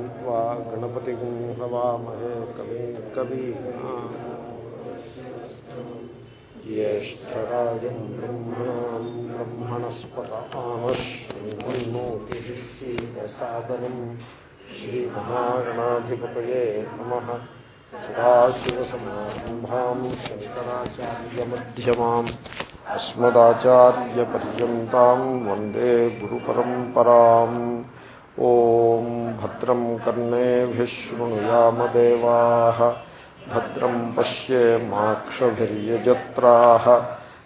वा गणपतिं हवामहे कविं कवीना ज्येष्ठराजं ब्रह्मणां ब्रह्मणस्पत आमश्रीमन्नोतिः सीदसादनम् श्रीमहागणाधिपतये नमः। सदाशिवसमारम्भां शङ्कराचार्यमध्यमाम्। अस्मदाचार्यपर्यन्तां ॐ भद्रं कर्णेभिः शृणुयामदेवाः भद्रं पश्येमाक्षभिर्यजत्राः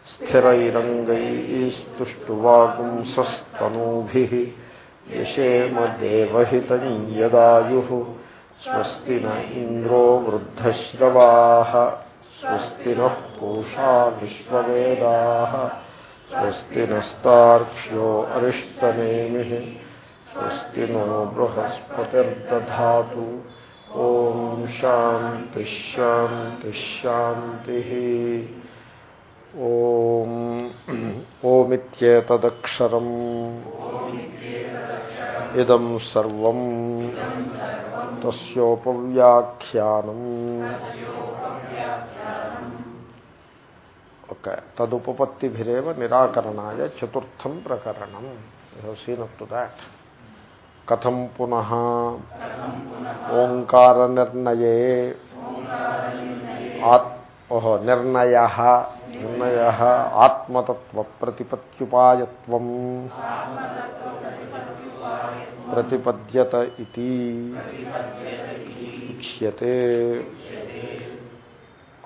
स्थिरैरङ्गैस्तुष्टुवागुंसस्तनूभिः यशेमदेवहितं यदायुः, स्वस्ति न इन्द्रो वृद्धश्रवाः, स्वस्ति नः विश्ववेदाः, स्वस्ति नस्तार्क्ष्यो अरिष्टनेमिः स्वस्ति नो बृहस्पतिर्दधातु ॐ शान्तिश्शान्तिश्शान्तिः ॐ ओमित्येतदक्षरम् इदं सर्वं तस्योपव्याख्यानम् ఓకే తదుపపత్తిభిరేవ నిరాకరణాయ చతుర్థం ప్రకరణం సీన్ అప్ టు దాట్ కథం పునః. ఓంకార నిర్ణయే ఓహో నిర్ణయ. నిర్ణయ ఆత్మతత్వ ప్రతిపత్యుపాయత్వం ప్రతిపద్యత ఇది ఉచ్యతే.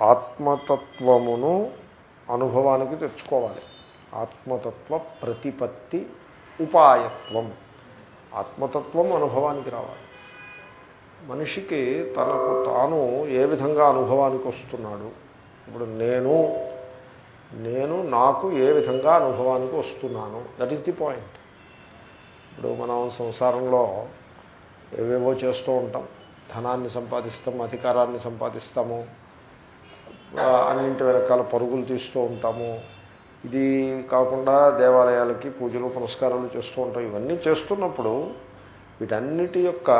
ఆత్మతత్వమును అనుభవానికి తెచ్చుకోవాలి. ఆత్మతత్వ ప్రతిపత్తి ఉపాయత్వం. ఆత్మతత్వం అనుభవానికి రావాలి. మనిషికి తనకు తాను ఏ విధంగా అనుభవానికి వస్తున్నాడు? ఇప్పుడు నేను నేను నాకు ఏ విధంగా అనుభవానికి వస్తున్నాను? దట్ ఈస్ ది పాయింట్ ఇప్పుడు మనం సంసారంలో ఏవేవో చేస్తూ ఉంటాం. ధనాన్ని సంపాదిస్తాం అధికారాన్ని సంపాదిస్తాము అన్నింటి వెనకాల పరుగులు తీస్తూ ఉంటాము. ఇది కాకుండా దేవాలయాలకి పూజలు పురస్కారాలు చేస్తూ ఉంటాం. ఇవన్నీ చేస్తున్నప్పుడు వీటన్నిటి యొక్క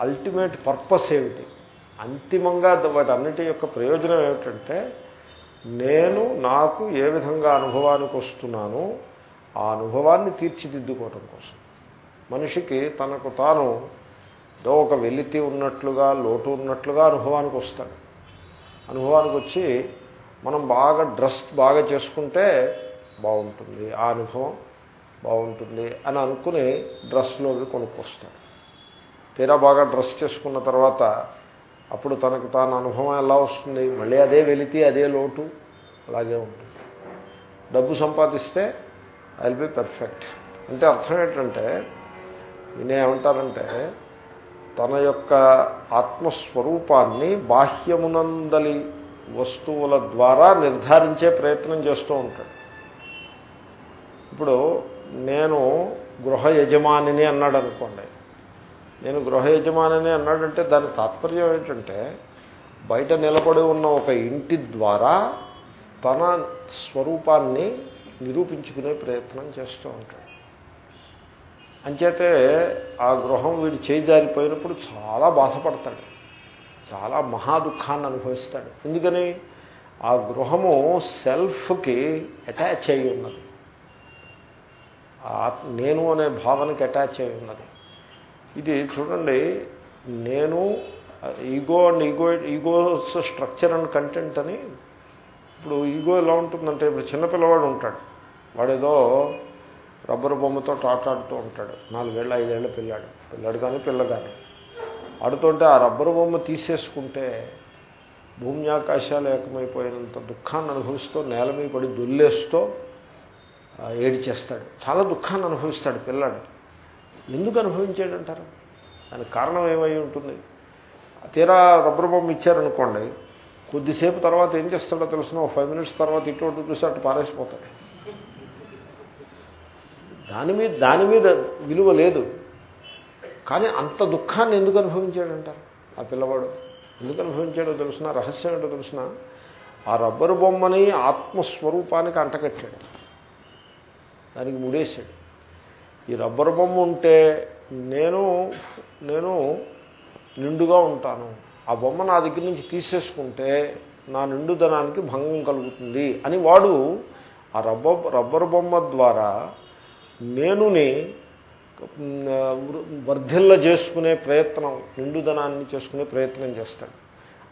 అల్టిమేట్ పర్పస్ ఏమిటి? అంతిమంగా వాటన్నిటి యొక్క ప్రయోజనం ఏమిటంటే నేను నాకు ఏ విధంగా అనుభవానికి వస్తున్నానో ఆ అనుభవాన్ని తీర్చిదిద్దుకోవటం కోసం. మనిషికి తనకు తాను ఏదో ఒక వెలితి ఉన్నట్లుగా లోటు ఉన్నట్లుగా అనుభవానికి వస్తాడు. అనుభవానికి వచ్చి మనం బాగా డ్రెస్ బాగా చేసుకుంటే బాగుంటుంది. ఆ అనుభవం బాగుంటుంది అని అనుకుని డ్రెస్లో కొనుక్కొస్తాడు. తీరా బాగా డ్రెస్ చేసుకున్న తర్వాత అప్పుడు తనకు తాను అనుభవం ఎలా వస్తుంది? మళ్ళీ అదే వెళితే అదే లోటు అలాగే ఉంటుంది. డబ్బు సంపాదిస్తే ఐ విల్ బి పర్ఫెక్ట్ అంటే అర్థం ఏంటంటే నేనేమంటారంటే తన యొక్క ఆత్మస్వరూపాన్ని బాహ్యమునందలి వస్తువుల ద్వారా నిర్ధారించే ప్రయత్నం చేస్తూ ఉంటాడు. ఇప్పుడు నేను గృహ యజమానిని అన్నాడు అనుకోండి. నేను గృహ యజమానిని అన్నాడంటే దాని తాత్పర్యం ఏంటంటే బయట నిలబడి ఉన్న ఒక ఇంటి ద్వారా తన స్వరూపాన్ని నిరూపించుకునే ప్రయత్నం చేస్తూ ఉంటాడు. అంచేతే ఆ గృహం వీడు చేజారిపోయినప్పుడు చాలా బాధపడతాడు. చాలా మహా దుఃఖాన్ని అనుభవిస్తాడు. ఎందుకని? ఆ గృహము సెల్ఫ్కి అటాచ్ అయి ఉన్నది. నేను అనే భావనకి అటాచ్ అయి ఉన్నది. ఇది చూడండి నేను ego and ego ego's structure and content అని ఇప్పుడు ఈగో ఎలా ఉంటుందంటే ఇప్పుడు చిన్నపిల్లవాడు ఉంటాడు. వాడేదో రబ్బరు బొమ్మతో ఆటాడుతూ ఉంటాడు. నాలుగేళ్ళ ఐదేళ్ళ పిల్లాడు. పిల్లాడు కానీ పిల్ల కానీ. ఆడుతుంటే ఆ రబ్బరు బొమ్మ తీసేసుకుంటే భూమి ఆకాశాలు ఏకమైపోయినంత దుఃఖాన్ని అనుభవిస్తూ నేల మీద పడి దొల్లేస్తూ ఏడిచేస్తాడు. చాలా దుఃఖాన్ని అనుభవిస్తాడు పిల్లాడు. ఎందుకు అనుభవించాడంటారు? దానికి కారణం ఏమై ఉంటుంది? తీరా రబ్బరు బొమ్మ ఇచ్చారనుకోండి కొద్దిసేపు తర్వాత ఏం చేస్తాడో తెలిసిన? ఒక ఫైవ్ మినిట్స్ తర్వాత ఇటువంటి చూసి అటు పారేసిపోతాడు. దాని మీద దాని మీద విలువ లేదు. కానీ అంత దుఃఖాన్ని ఎందుకు అనుభవించాడంటారు? ఆ పిల్లవాడు ఎందుకు అనుభవించాడో తెలిసిన? రహస్యం ఏంటో తెలిసిన? ఆ రబ్బరు బొమ్మని ఆత్మస్వరూపానికి అంటకట్టాడు దానికి ముడేశాడు. ఈ రబ్బరు బొమ్మ ఉంటే నేను నేను నిండుగా ఉంటాను. ఆ బొమ్మ నా దగ్గర నుంచి తీసేసుకుంటే నా నిండుదనానికి భంగం కలుగుతుంది అని వాడు ఆ రబ్బ రబ్బరు బొమ్మ ద్వారా నేనుని వర్ధిల్ల చేసుకునే ప్రయత్నం నిండుదనాన్ని చేసుకునే ప్రయత్నం చేస్తాడు.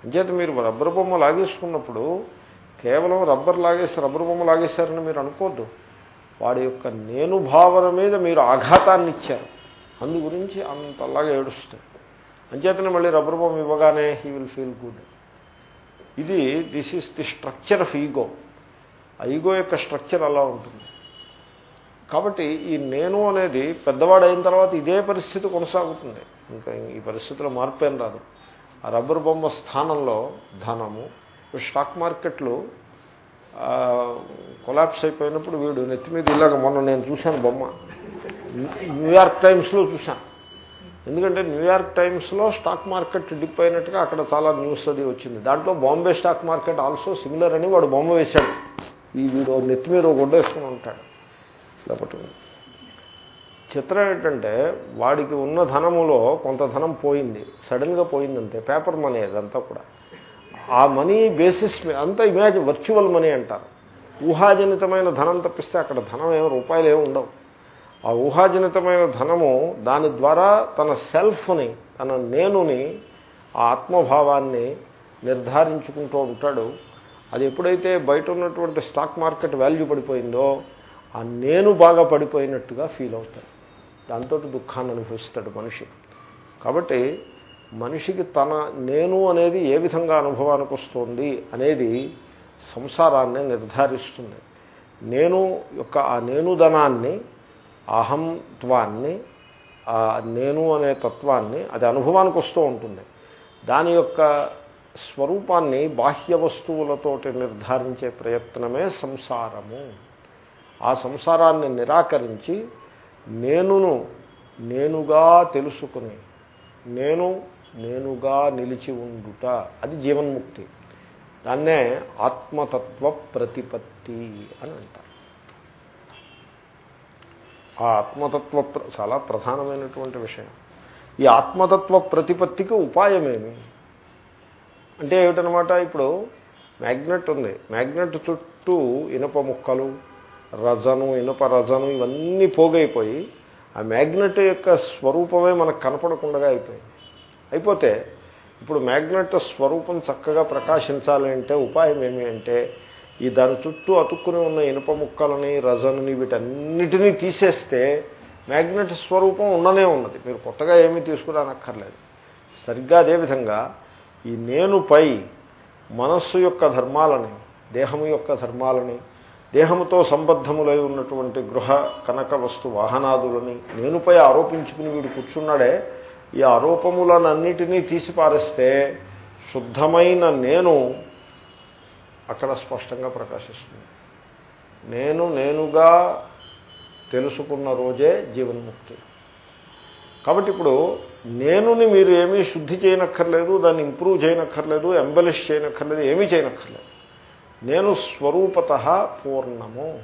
అంచేత మీరు రబ్బర్ బొమ్మ లాగేసుకున్నప్పుడు కేవలం రబ్బర్ లాగేసి రబ్బర్ బొమ్మ లాగేశారని మీరు అనుకోద్దు. వాడి యొక్క నేను భావన మీద మీరు ఆఘాతాన్ని ఇచ్చారు. అందు గురించి అంతలాగా ఏడుస్తాడు. అంచేతనే మళ్ళీ రబ్బర్ బొమ్మ ఇవ్వగానే హీ విల్ ఫీల్ గుడ్ ఇది this is the structure of ego ఆ ఈగో యొక్క స్ట్రక్చర్ అలా ఉంటుంది. కాబట్టి ఈ నేను అనేది పెద్దవాడు అయిన తర్వాత ఇదే పరిస్థితి కొనసాగుతుంది. ఇంకా ఈ పరిస్థితిలో మార్పు ఏం రాదు. ఆ రబ్బర్ బొమ్మ స్థానంలో ధనము స్టాక్ మార్కెట్లు కొలాప్స్ అయిపోయినప్పుడు వీడు నెత్తి మీద ఇలాగ మొన్న నేను చూశాను బొమ్మ. న్యూయార్క్ టైమ్స్లో చూశాను. ఎందుకంటే న్యూయార్క్ టైమ్స్లో స్టాక్ మార్కెట్ డిప్ అయినట్టుగా అక్కడ చాలా న్యూస్ అది వచ్చింది. దాంట్లో Bombay stock market also similar అని వాడు బొమ్మ వేశాడు. ఈ వీడు నెత్తి మీద గుడ్డ వేసుకుని ఉంటాడు. లేకపోతే చిత్రం ఏంటంటే వాడికి ఉన్న ధనములో కొంత ధనం పోయింది. సడన్గా పోయిందంతే పేపర్ మనీ అదంతా కూడా. ఆ మనీ బేసిస్ మీద అంతా ఇమాజిన్ వర్చువల్ మనీ అంటారు. ఊహాజనితమైన ధనం తప్పిస్తే అక్కడ ధనం ఏమో రూపాయలు ఏమి ఉండవు. ఆ ఊహాజనితమైన ధనము దాని ద్వారా తన సెల్ఫ్ని తన నేనుని ఆ ఆత్మభావాన్ని నిర్ధారించుకుంటూ ఉంటాడు. అది ఎప్పుడైతే బయట ఉన్నటువంటి స్టాక్ మార్కెట్ వాల్యూ పడిపోయిందో ఆ నేను బాగా పడిపోయినట్టుగా ఫీల్ అవుతాడు. దాంతో దుఃఖాన్ని అనుభవిస్తాడు మనిషి. కాబట్టి మనిషికి తన నేను అనేది ఏ విధంగా అనుభవానికి వస్తుంది అనేది సంసారాన్ని నిర్ధారిస్తుంది. నేను యొక్క ఆ నేనుదనాన్ని అహంత్వాన్ని ఆ నేను అనే తత్వాన్ని అది అనుభవానికి వస్తూ ఉంటుంది. దాని యొక్క స్వరూపాన్ని బాహ్య వస్తువులతోటి నిర్ధారించే ప్రయత్నమే సంసారము. ఆ సంసారాన్ని నిరాకరించి నేనును నేనుగా తెలుసుకుని నేను నేనుగా నిలిచి ఉండుట. అది జీవన్ముక్తి. దాన్నే ఆత్మతత్వ ప్రతిపత్తి అని అంటారు. ఆ ఆత్మతత్వ చాలా ప్రధానమైనటువంటి విషయం. ఈ ఆత్మతత్వ ప్రతిపత్తికి ఉపాయమేమి? అంటే ఏమిటనమాట? ఇప్పుడు మ్యాగ్నెట్ ఉంది. మ్యాగ్నెట్ చుట్టూ ఇనుప ముక్కలు రజను ఇనుప రజను ఇవన్నీ పోగైపోయి ఆ మ్యాగ్నెట్ యొక్క స్వరూపమే మనకు కనపడకుండా అయిపోయింది. అయిపోతే ఇప్పుడు మ్యాగ్నెట్ స్వరూపం చక్కగా ప్రకాశించాలి అంటే ఉపాయం ఏమి అంటే ఈ దాని చుట్టూ అతుక్కుని ఉన్న ఇనుప ముక్కలని రజనుని వీటన్నిటినీ తీసేస్తే మ్యాగ్నెట్ స్వరూపం ఉండనే ఉన్నది. మీరు కొత్తగా ఏమీ తీసుకురానక్కర్లేదు. సరిగ్గా అదేవిధంగా ఈ నేనుపై మనస్సు యొక్క ధర్మాలని దేహము యొక్క ధర్మాలని దేహముతో సంబద్ధములై ఉన్నటువంటి గృహ కనక వస్తు వాహనాదులని నేనుపై ఆరోపించుకుని వీడు కూర్చున్నాడే ఈ ఆరోపములనన్నిటినీ తీసిపారేస్తే శుద్ధమైన నేను అక్కడ స్పష్టంగా ప్రకాశిస్తుంది. నేను నేనుగా తెలుసుకున్న రోజే జీవన్ముక్తి. కాబట్టి ఇప్పుడు నేనుని మీరు ఏమీ శుద్ధి చేయనక్కర్లేదు దాన్ని ఇంప్రూవ్ చేయనక్కర్లేదు ఎంబలిష్ చేయనక్కర్లేదు ఏమీ చేయనక్కర్లేదు. నేను స్వరూపత పూర్ణము.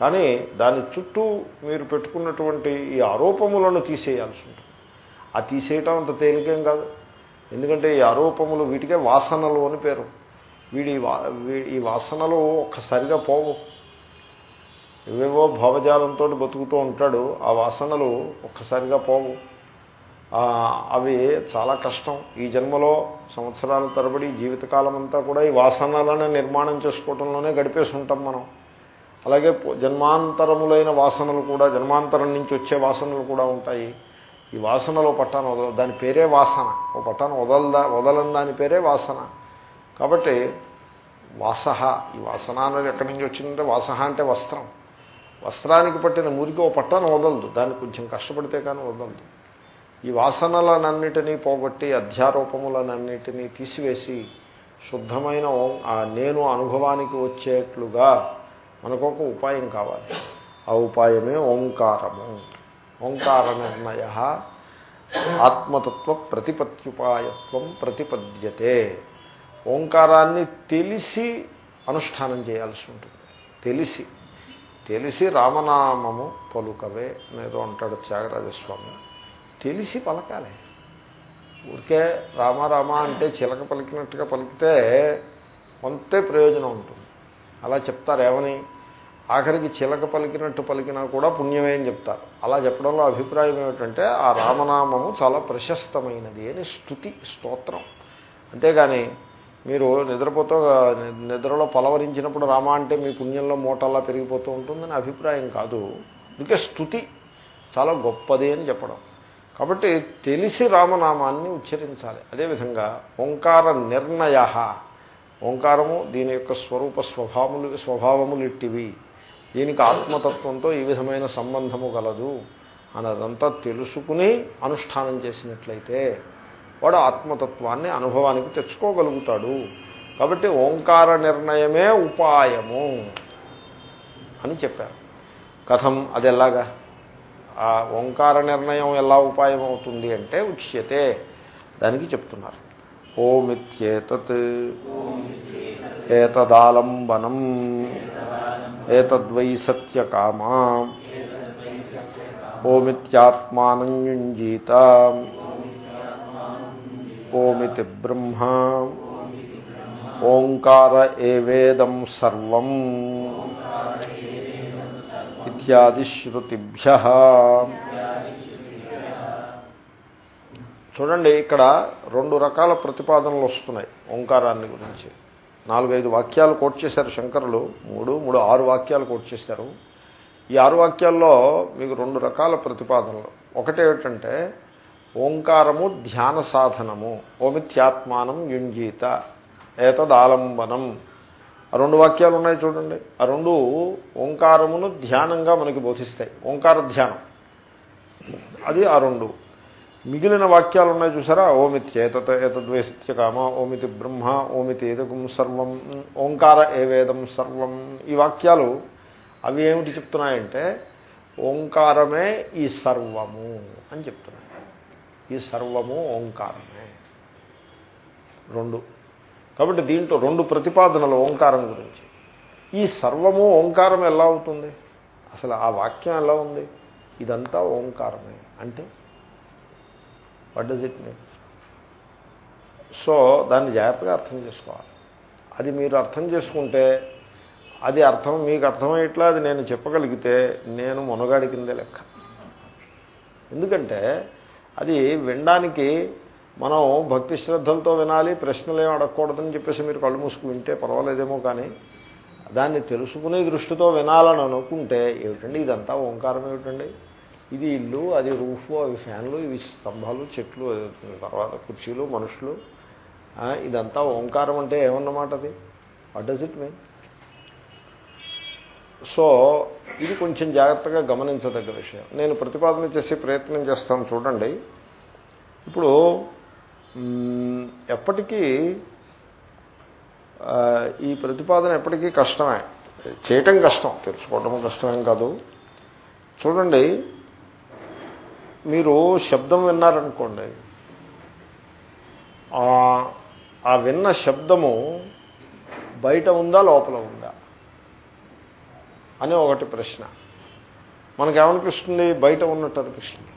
కానీ దాని చుట్టూ మీరు పెట్టుకున్నటువంటి ఈ ఆరోపములను తీసేయాల్సి ఉంటుంది. ఆ తీసేయటం అంత తేలికేం కాదు. ఎందుకంటే ఈ ఆరోపములు వీటికే వాసనలు అని పేరు. వీడి ఈ వాసనలు ఒక్కసారిగా పోవు. ఏవేవో భావజాలంతో బతుకుతూ ఉంటాడు ఆ వాసనలు ఒక్కసారిగా పోవు. అవి చాలా కష్టం. ఈ జన్మలో సంవత్సరాల తరబడి జీవితకాలం అంతా కూడా ఈ వాసనలను నిర్మాణం చేసుకోవడంలోనే గడిపేస్తుంటాం మనం. అలాగే జన్మాంతరములైన వాసనలు కూడా జన్మాంతరం నుంచి వచ్చే వాసనలు కూడా ఉంటాయి. ఈ వాసనలో పట్టాను వదల దాని పేరే వాసన. ఓ పట్టాను వదలదా వదలని దాని పేరే వాసన. కాబట్టి వాసహ ఈ వాసన అనేది ఎక్కడి నుంచి వచ్చిందంటే వాసహ అంటే వస్త్రం. వస్త్రానికి పట్టిన మురికి ఓ పట్టాను వదలదు. దాన్ని కొంచెం కష్టపడితే కానీ వదలదు. ఈ వాసనలనన్నిటినీ పోగొట్టి అధ్యారూపములనన్నిటినీ తీసివేసి శుద్ధమైన నేను అనుభవానికి వచ్చేట్లుగా మనకు ఒక ఉపాయం కావాలి. ఆ ఉపాయమే ఓంకారము. ఓంకార నిర్ణయ ఆత్మతత్వ ప్రతిపత్యుపాయత్వం ప్రతిపద్యతే. ఓంకారాన్ని తెలిసి అనుష్ఠానం చేయాల్సి ఉంటుంది. తెలిసి. తెలిసి రామనామము పలుకవే అనేదో అంటాడు త్యాగరాజస్వామి. తెలిసి పలకాలి. ఊరికే రామ అంటే చిలక పలికినట్టుగా పలికితే కొంతే ప్రయోజనం ఉంటుంది. అలా చెప్తారు ఏమని? ఆఖరికి చిలక పలికినట్టు పలికినా కూడా పుణ్యమే అని చెప్తారు. అలా చెప్పడంలో అభిప్రాయం ఏమిటంటే ఆ రామనామము చాలా ప్రశస్తమైనది అని స్థుతి స్తోత్రం. అంతేగాని మీరు నిద్రపోతూ నిద్రలో పలవరించినప్పుడు రామ అంటే మీ పుణ్యంలో మూటల్లా పెరిగిపోతూ ఉంటుందని అభిప్రాయం కాదు. ఇంకే స్థుతి చాలా గొప్పది అని చెప్పడం. కాబట్టి తెలిసి రామనామాన్ని ఉచ్చరించాలి. అదేవిధంగా ఓంకార నిర్ణయ ఓంకారము దీని యొక్క స్వరూప స్వభావములు స్వభావములు ఇట్టివి. దీనికి ఆత్మతత్వంతో ఈ విధమైన సంబంధము గలదు అన్నదంతా తెలుసుకుని అనుష్ఠానం చేసినట్లయితే వాడు ఆత్మతత్వాన్ని అనుభవానికి తెచ్చుకోగలుగుతాడు. కాబట్టి ఓంకార నిర్ణయమే ఉపాయము అని చెప్పారు. కథం అది ఎలాగా? ఆ ఓంకార నిర్ణయం ఎలా ఉపాయం అవుతుంది అంటే ఉచ్యతే. దానికి చెప్తున్నారు. ఓమిత్యేతత్. ఏతదాలంబనం. ఏతద్వై సత్యకామా. ఓమిత్యాత్మానం యుంజీత. ఓమితి బ్రహ్మ ఓంకార ఏవేదం సర్వం. ఇత్యాదిశ్రుతిభ్య శృతిభ్య చూడండి ఇక్కడ రెండు రకాల ప్రతిపాదనలు వస్తున్నాయి ఓంకారాన్ని గురించి. నాలుగైదు వాక్యాలు కోట్ చేశారు శంకరులు. మూడు మూడు ఆరు వాక్యాలు కోట్ చేశారు. ఈ ఆరు వాక్యాల్లో మీకు రెండు రకాల ప్రతిపాదనలు. ఒకటేమిటంటే ఓంకారము ధ్యాన సాధనము ఓమిత్యాత్మానం యుంజీత ఏతదాలంబనం. ఆ రెండు వాక్యాలు ఉన్నాయి చూడండి. ఆ రెండు ఓంకారమును ధ్యానంగా మనకి బోధిస్తాయి. ఓంకార ధ్యానం. అది ఆ రెండు. మిగిలిన వాక్యాలు ఉన్నాయి చూసారా? ఓమితి ఏతత్ ఏతద్వేత్యకామ ఓమితి బ్రహ్మ ఓమితి ఏదకం సర్వం ఓంకార ఏవేదం సర్వం. ఈ వాక్యాలు అవి ఏమిటి చెప్తున్నాయంటే ఓంకారమే ఈ సర్వము అని చెప్తున్నాయి. ఈ సర్వము ఓంకారమే. రెండు. కాబట్టి దీంట్లో రెండు ప్రతిపాదనలు ఓంకారం గురించి. ఈ సర్వము ఓంకారం ఎలా అవుతుంది? అసలు ఆ వాక్యం ఎలా ఉంది? ఇదంతా ఓంకారమే. అంటే what does it mean so దాన్ని జాగ్రత్తగా అర్థం చేసుకోవాలి. అది మీరు అర్థం చేసుకుంటే అది అర్థం మీకు అర్థమయ్యేట్లా అది నేను చెప్పగలిగితే నేను మునగాడి కిందే లెక్క. ఎందుకంటే అది వినడానికి మనం భక్తి శ్రద్ధలతో వినాలి ప్రశ్నలు ఏమి అడగకూడదని చెప్పేసి మీరు కళ్ళు మూసుకు వింటే పర్వాలేదేమో కానీ దాన్ని తెలుసుకునే దృష్టితో వినాలని అనుకుంటే ఏమిటండి ఇదంతా ఓంకారం ఏమిటండి? ఇది ఇల్లు అది రూఫ్ అవి ఫ్యాన్లు ఇవి స్తంభాలు చెట్లు తర్వాత కుర్చీలు మనుషులు. ఇదంతా ఓంకారం అంటే ఏమన్నమాట అది? What does it mean so ఇది కొంచెం జాగ్రత్తగా గమనించదగ్గ విషయం. నేను ప్రతిపాదన చేసే ప్రయత్నం చేస్తాను చూడండి. ఇప్పుడు ఎప్పటికీ ఈ ప్రతిపాదన ఎప్పటికీ కష్టమే. చేయటం కష్టం తెలుసుకోవటం కష్టమేం కాదు. చూడండి మీరు శబ్దం విన్నారనుకోండి ఆ విన్న శబ్దము బయట ఉందా లోపల ఉందా? అని ఒకటి ప్రశ్న. మనకేమనిపిస్తుంది? బయట ఉన్నట్టు అనిపిస్తుంది.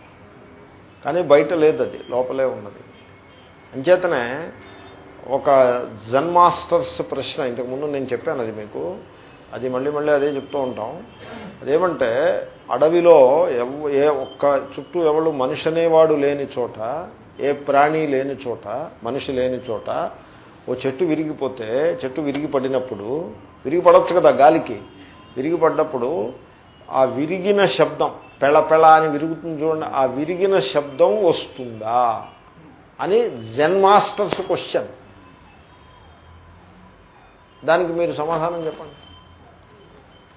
కానీ బయట లేదు అది లోపలే ఉన్నది. అంచేతనే ఒక జన్ మాస్టర్స్ ప్రశ్న ఇంతకుముందు నేను చెప్పాను అది మీకు అది మళ్ళీ మళ్ళీ అదే చెప్తూ ఉంటాం. అదేమంటే అడవిలో ఏ ఒక్క చుట్టూ ఎవడు మనిషి అనేవాడు లేని చోట ఏ ప్రాణి లేని చోట మనిషి లేని చోట ఓ చెట్టు విరిగిపోతే చెట్టు విరిగి పడినప్పుడు విరిగి పడవచ్చు కదా గాలికి విరిగి పడ్డప్పుడు ఆ విరిగిన శబ్దం పెళపెళ అని విరుగుతుంది చూడండి ఆ విరిగిన శబ్దం వస్తుందా? అని జెన్ మాస్టర్స్ క్వశ్చన్. దానికి మీరు సమాధానం చెప్పండి.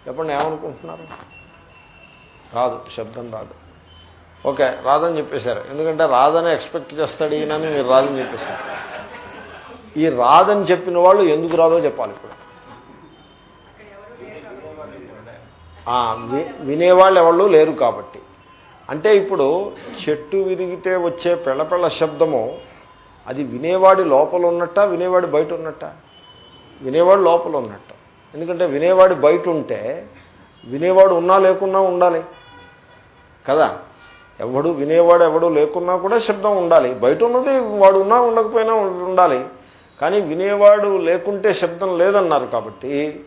చెప్పండి ఏమనుకుంటున్నారు? రాదు శబ్దం రాదు. ఓకే రాదని చెప్పేశారు. ఎందుకంటే రాదని ఎక్స్పెక్ట్ చేస్తాడు ఈయనని మీరు రాదని చెప్పేశారు. ఈ రాదని చెప్పిన వాళ్ళు ఎందుకు రాదో చెప్పాలి ఇప్పుడు. వినేవాళ్ళు ఎవళ్ళు లేరు కాబట్టి. అంటే ఇప్పుడు చెట్టు విరిగితే వచ్చే పెళ్ళపెళ్ళ శబ్దము అది వినేవాడి లోపల ఉన్నట్ట వినేవాడి బయట ఉన్నట్ట వినేవాడు లోపల ఉన్నట్ట ఎందుకంటే వినేవాడి బయట ఉంటే వినేవాడు ఉన్నా లేకున్నా ఉండాలి. కదా? ఎవడు వినేవాడు ఎవడు లేకున్నా కూడా శబ్దం ఉండాలి. బయట ఉన్నది వాడు ఉన్నా ఉండకపోయినా ఉండాలి. కానీ వినేవాడు లేకుంటే శబ్దం లేదన్నారు కాబట్టి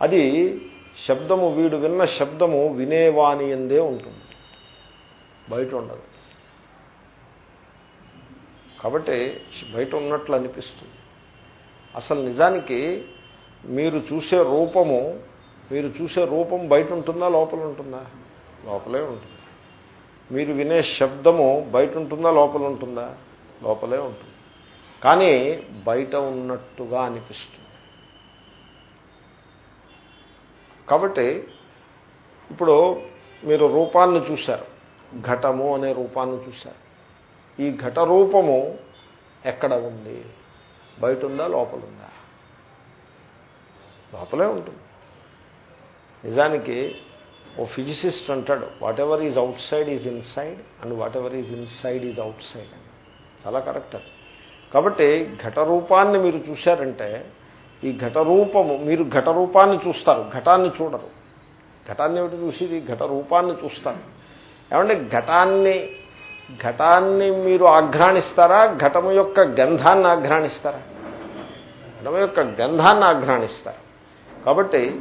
అది శబ్దము వీడు విన్న శబ్దము వినేవాని ఎందే ఉంటుంది. బయట ఉండదు కాబట్టి బయట ఉన్నట్లు అనిపిస్తుంది. అసలు నిజానికి మీరు చూసే రూపము మీరు చూసే రూపం బయట ఉంటుందా లోపల ఉంటుందా. లోపలే ఉంటుంది మీరు వినే శబ్దము బయట ఉంటుందా లోపల ఉంటుందా లోపలే ఉంటుంది. కానీ బయట ఉన్నట్టుగా అనిపిస్తుంది. కాబట్టి ఇప్పుడు మీరు రూపాన్ని చూశారు. ఘటము అనే రూపాన్ని చూశారు. ఈ ఘట రూపము ఎక్కడ ఉంది? బయట ఉందా లోపల ఉందా లోపలే ఉంటుంది. నిజానికి ఓ ఫిజిసిస్ట్ అంటాడు whatever is outside is inside and whatever is inside is outside అని చాలా కరెక్ట్ అది. కాబట్టి ఘట రూపాన్ని మీరు చూశారంటే ఈ ఘట రూపము మీరు ఘట రూపాన్ని చూస్తారు ఘటాన్ని చూడరు. ఘటాన్ని ఏమిటి చూసి ఘట రూపాన్ని చూస్తారు. ఏమంటే ఘటాన్ని ఘటాన్ని మీరు ఆఘ్రాణిస్తారా? ఘటము యొక్క గంధాన్ని ఆఘ్రాణిస్తారా? ఘటము యొక్క గంధాన్ని ఆఘ్రాణిస్తారు. కాబట్టి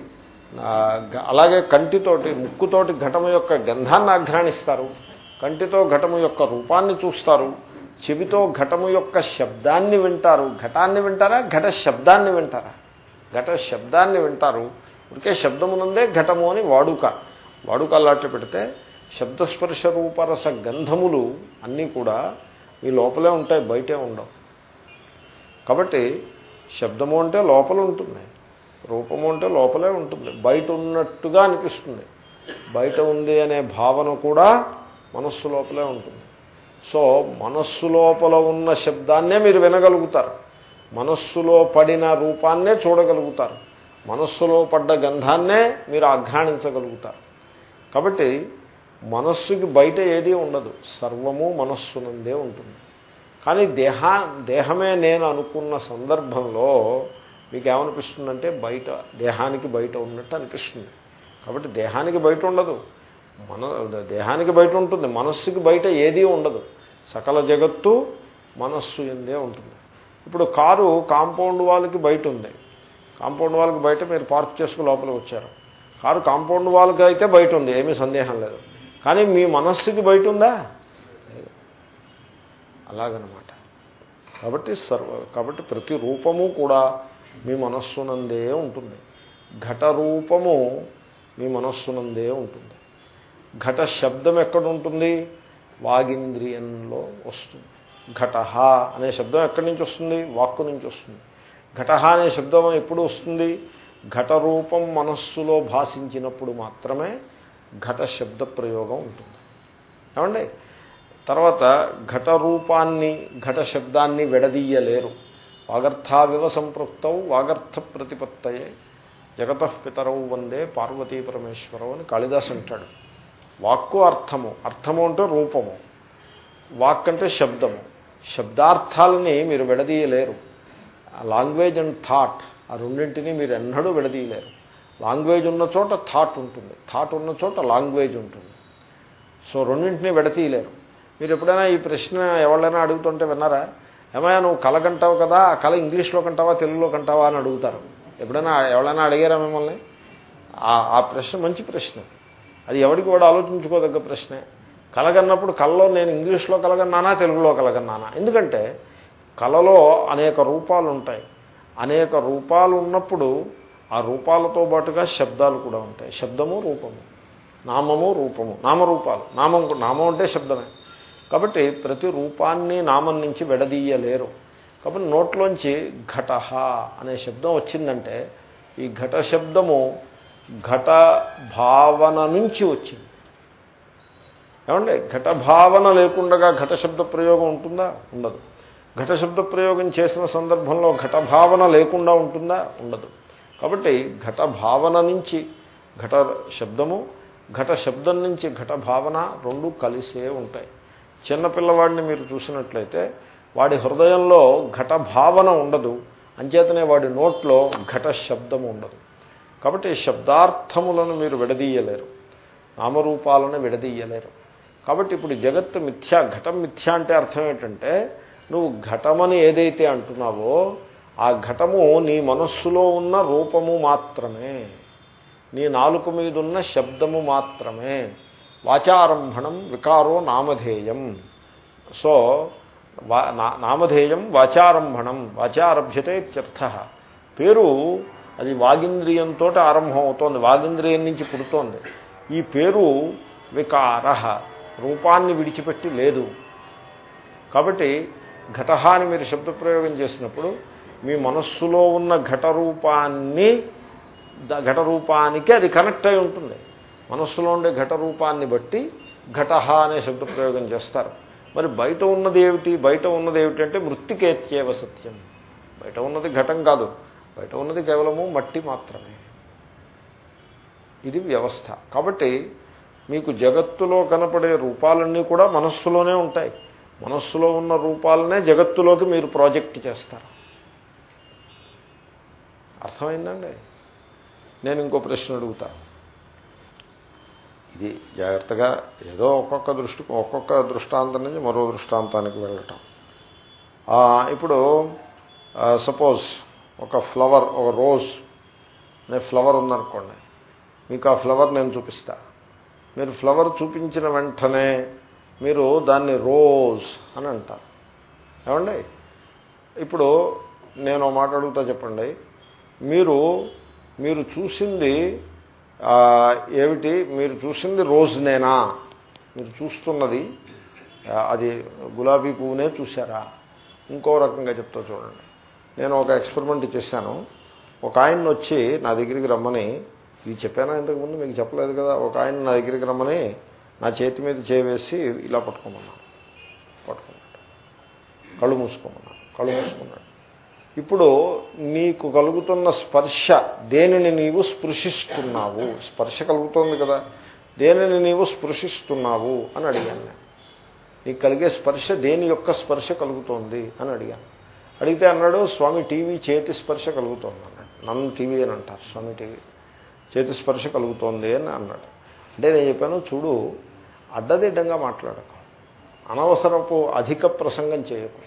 అలాగే కంటితోటి ముక్కుతోటి ఘటము యొక్క గంధాన్ని ఆఘ్రాణిస్తారు. కంటితో ఘటము యొక్క రూపాన్ని చూస్తారు. చెవితో ఘటము యొక్క శబ్దాన్ని వింటారు. ఘటాన్ని వింటారా? ఘట శబ్దాన్ని వింటారా? ఘట శబ్దాన్ని వింటారు. ఉడికే శబ్దమునందే ఘటము అని వాడుక. వాడుక అలాంటి పెడితే శబ్దస్పర్శ రూపరస గంధములు అన్నీ కూడా మీ లోపలే ఉంటాయి బయటే ఉండవు. కాబట్టి శబ్దము అంటే లోపల ఉంటుంది రూపము అంటే లోపలే ఉంటుంది బయట ఉన్నట్టుగా అనిపిస్తుంది. బయట ఉంది అనే భావన కూడా మనస్సు లోపలే ఉంటుంది. సో మనస్సు లోపల ఉన్న శబ్దాన్నే మీరు వినగలుగుతారు. మనస్సులో పడిన రూపాన్నే చూడగలుగుతారు. మనస్సులో పడ్డ గంధాన్నే మీరు ఆఘ్రాణించగలుగుతారు. కాబట్టి మనస్సుకి బయట ఏదీ ఉండదు. సర్వము మనస్సునందే ఉంటుంది. కానీ దేహా దేహమే నేను అనుకున్న సందర్భంలో మీకు ఏమనిపిస్తుందంటే బయట దేహానికి బయట ఉన్నట్టు అనిపిస్తుంది. కాబట్టి దేహానికి బయట ఉండదు. మన దేహానికి బయట ఉంటుంది. మనస్సుకి బయట ఏదీ ఉండదు. సకల జగత్తు మనస్సు ఎందే ఉంటుంది. ఇప్పుడు కారు కాంపౌండ్ వాళ్ళకి బయట ఉంది. కాంపౌండ్ వాళ్ళకి బయట మీరు పార్క్ చేసుకుని లోపలికి వచ్చారు. కారు కాంపౌండ్ వాళ్ళకి అయితే బయట ఉంది. ఏమీ సందేహం లేదు. కానీ మీ మనస్సుకి బయట ఉందా అలాగనమాట. కాబట్టి సర్వ కాబట్టి ప్రతి రూపము కూడా మీ మనస్సునందే ఉంటుంది. ఘట రూపము మీ మనస్సునందే ఉంటుంది. ఘట శబ్దం ఎక్కడ ఉంటుంది వాగింద్రియంలో వస్తుంది. ఘట అనే శబ్దం ఎక్కడి నుంచి వస్తుంది? వాక్కు నుంచి వస్తుంది. ఘట అనే శబ్దం ఎప్పుడు వస్తుంది? ఘట రూపం మనస్సులో భాషించినప్పుడు మాత్రమే ఘట శబ్ద ప్రయోగం ఉంటుంది. ఏమండి? తర్వాత ఘట రూపాన్ని ఘట శబ్దాన్ని విడదీయలేరు. వాగర్థావివ సంపృక్తౌ వాగర్థ ప్రతిపత్తయే జగత పితరవు వందే పార్వతీ పరమేశ్వరవు అని కాళిదాస్ అంటాడు. వాక్కు అర్థము. అర్థము అంటే రూపము. వాక్ అంటే శబ్దము. శబ్దార్థాలని మీరు విడదీయలేరు. లాంగ్వేజ్ అండ్ థాట్ ఆ రెండింటినీ మీరు ఎన్నడూ విడదీయలేరు. లాంగ్వేజ్ ఉన్న చోట థాట్ ఉంటుంది. థాట్ ఉన్న చోట లాంగ్వేజ్ ఉంటుంది. సో రెండింటినీ విడతీయలేరు. మీరు ఎప్పుడైనా ఈ ప్రశ్న ఎవరైనా అడుగుతుంటే విన్నారా? ఏమయ్యా నువ్వు కళ కంటావు కదా ఆ కళ ఇంగ్లీష్లో కంటావా తెలుగులో కంటావా అని అడుగుతారు. ఎప్పుడైనా ఎవరైనా అడిగారా మిమ్మల్ని? ఆ ప్రశ్న మంచి ప్రశ్న. అది ఎవరికి కూడా ఆలోచించుకోదగ్గ ప్రశ్నే. కలగన్నప్పుడు కళలో నేను ఇంగ్లీష్లో కలగన్నానా తెలుగులో కలగన్నానా ఎందుకంటే కళలో అనేక రూపాలు ఉంటాయి అనేక రూపాలు ఉన్నప్పుడు ఆ రూపాలతో పాటుగా శబ్దాలు కూడా ఉంటాయి. శబ్దము రూపము. నామము రూపము. నామరూపాలు. నామం నామం అంటే శబ్దమే. కాబట్టి ప్రతి రూపాన్ని నామం నుంచి విడదీయలేరు. కాబట్టి నోట్లోంచి ఘట అనే శబ్దం వచ్చిందంటే ఈ ఘట శబ్దము ఘట భావన నుంచి వచ్చింది. ఏమండి? ఘట భావన లేకుండా ఘట శబ్ద ప్రయోగం ఉంటుందా? ఉండదు. ఘట శబ్ద ప్రయోగం చేసిన సందర్భంలో ఘట భావన లేకుండా ఉంటుందా? ఉండదు. కాబట్టి ఘట భావన నుంచి ఘట శబ్దము ఘట శబ్దం నుంచి ఘట భావన రెండు కలిసే ఉంటాయి. చిన్నపిల్లవాడిని మీరు చూసినట్లయితే వాడి హృదయంలో ఘట భావన ఉండదు అంచేతనే వాడి నోట్లో ఘట శబ్దము ఉండదు. కాబట్టి శబ్దార్థములను మీరు విడదీయలేరు నామరూపాలను విడదీయలేరు. కాబట్టి ఇప్పుడు జగత్తు మిథ్యా ఘటం మిథ్య అంటే అర్థం ఏంటంటే నువ్వు ఘటమని ఏదైతే అంటున్నావో ఆ ఘటము నీ మనస్సులో ఉన్న రూపము మాత్రమే. నీ నాలుక మీద ఉన్న శబ్దము మాత్రమే. వాచారంభణం వికారో నామధేయం. సో వా నా- నామధేయం వాచారంభణం వాచారభ్యతే ఇత్యర్థ. పేరు అది వాగింద్రియంతో ఆరంభం అవుతోంది వాగింద్రియం నుంచి పుడుతోంది. ఈ పేరు వికార రూపాన్ని విడిచిపెట్టి లేదు. కాబట్టి ఘటహాని మీరు శబ్దప్రయోగం చేసినప్పుడు మీ మనస్సులో ఉన్న ఘట రూపాన్ని ఘట రూపానికి అది కనెక్ట్ అయి ఉంటుంది. మనస్సులో ఉండే ఘట రూపాన్ని బట్టి ఘటహ అనే శబ్దప్రయోగం చేస్తారు. మరి బయట ఉన్నది ఏమిటి? బయట ఉన్నది ఏమిటి అంటే మృత్తికేత్యేవ సత్యం. బయట ఉన్నది ఘటం కాదు. బయట ఉన్నది కేవలము మట్టి మాత్రమే. ఇది వ్యవస్థ. కాబట్టి మీకు జగత్తులో కనపడే రూపాలన్నీ కూడా మనస్సులోనే ఉంటాయి. మనస్సులో ఉన్న రూపాలనే జగత్తులోకి మీరు ప్రాజెక్ట్ చేస్తారు. అర్థమైందండి? నేను ఇంకో ప్రశ్న అడుగుతా. ఇది జాగ్రత్తగా ఏదో ఒక్కొక్క దృష్టి ఒక్కొక్క దృష్టాంతం నుంచి మరో దృష్టాంతానికి వెళ్ళటం. ఇప్పుడు సపోజ్ ఒక ఫ్లవర్ ఒక రోజ్ అనే ఫ్లవర్ ఉందనుకోండి. మీకు ఆ ఫ్లవర్ నేను చూపిస్తా. మీరు ఫ్లవర్ చూపించిన వెంటనే మీరు దాన్ని రోజ్ అని అంటారు. ఏమండి? ఇప్పుడు నేను మాట అడుగుతా చెప్పండి. మీరు మీరు చూసింది ఏమిటి? మీరు చూసింది రోజునేనా? మీరు చూస్తున్నది అది గులాబీ పువ్వునే చూసారా ఇంకో రకంగా చెప్తా చూడండి. నేను ఒక ఎక్స్పెరిమెంట్ చేశాను. ఒక ఆయన వచ్చి నా దగ్గరికి రమ్మని ఇది చెప్పానా ఇంతకుముందు? మీకు చెప్పలేదు కదా. ఒక ఆయన నా దగ్గరికి రమ్మని నా చేతి మీద చేవేసి ఇలా పట్టుకోమన్నాను పట్టుకున్నాడు కళ్ళు మూసుకోమన్నాను కళ్ళు మూసుకున్నాడు. ఇప్పుడు నీకు కలుగుతున్న స్పర్శ దేనిని నీవు స్పృశిస్తున్నావు? స్పర్శ కలుగుతోంది కదా. దేనిని నీవు స్పృశిస్తున్నావు? అని అడిగాను నేను. నీకు కలిగే స్పర్శ దేని యొక్క స్పర్శ కలుగుతోంది? అని అడిగాను. అడిగితే అన్నాడు స్వామి టీవీ చేతి స్పర్శ కలుగుతోంది అన్నాడు. నన్ను టీవీ అని అంటారు స్వామి టీవీ. చేతి స్పర్శ కలుగుతోంది అని అన్నాడు. అంటే నేను చెప్పాను చూడు అడ్డదిడ్డంగా మాట్లాడకు. అనవసరపు అధిక ప్రసంగం చేయకు.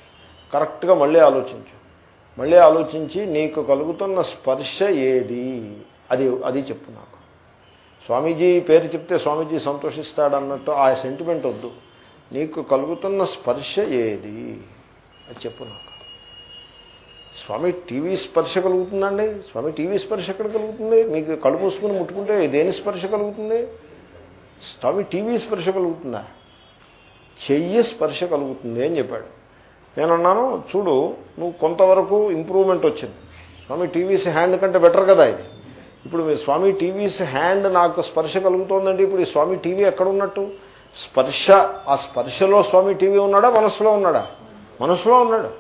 కరెక్ట్గా మళ్ళీ ఆలోచించు. మళ్ళీ ఆలోచించి నీకు కలుగుతున్న స్పర్శ ఏది? అది అది చెప్పు నాకు. స్వామీజీ పేరు చెప్తే స్వామీజీ సంతోషిస్తాడన్నట్టు ఆ సెంటిమెంట్ వద్దు. నీకు కలుగుతున్న స్పర్శ ఏది? అది చెప్పు నాకు. స్వామి టీవీ స్పర్శ కలుగుతుందండి? స్వామి టీవీ స్పర్శ ఎక్కడ కలుగుతుంది? మీకు కళ్ళు మూసుకుని ముట్టుకుంటే దేని స్పర్శ కలుగుతుంది? స్వామి టీవీ స్పర్శ కలుగుతుందా? చెయ్యి స్పర్శ కలుగుతుంది అని చెప్పాడు. నేనన్నాను చూడు నువ్వు కొంతవరకు ఇంప్రూవ్మెంట్ వచ్చింది. స్వామి టీవీస్ హ్యాండ్ కంటే బెటర్ కదా ఇది. ఇప్పుడు మీ స్వామి టీవీస్ హ్యాండ్ నాకు స్పర్శ కలుగుతోందండి. ఇప్పుడు ఈ స్వామి టీవీ ఎక్కడ ఉన్నట్టు స్పర్శ ఆ స్పర్శలో స్వామి టీవీ ఉన్నాడా? మనస్సులో ఉన్నాడా? మనస్సులో ఉన్నాడు.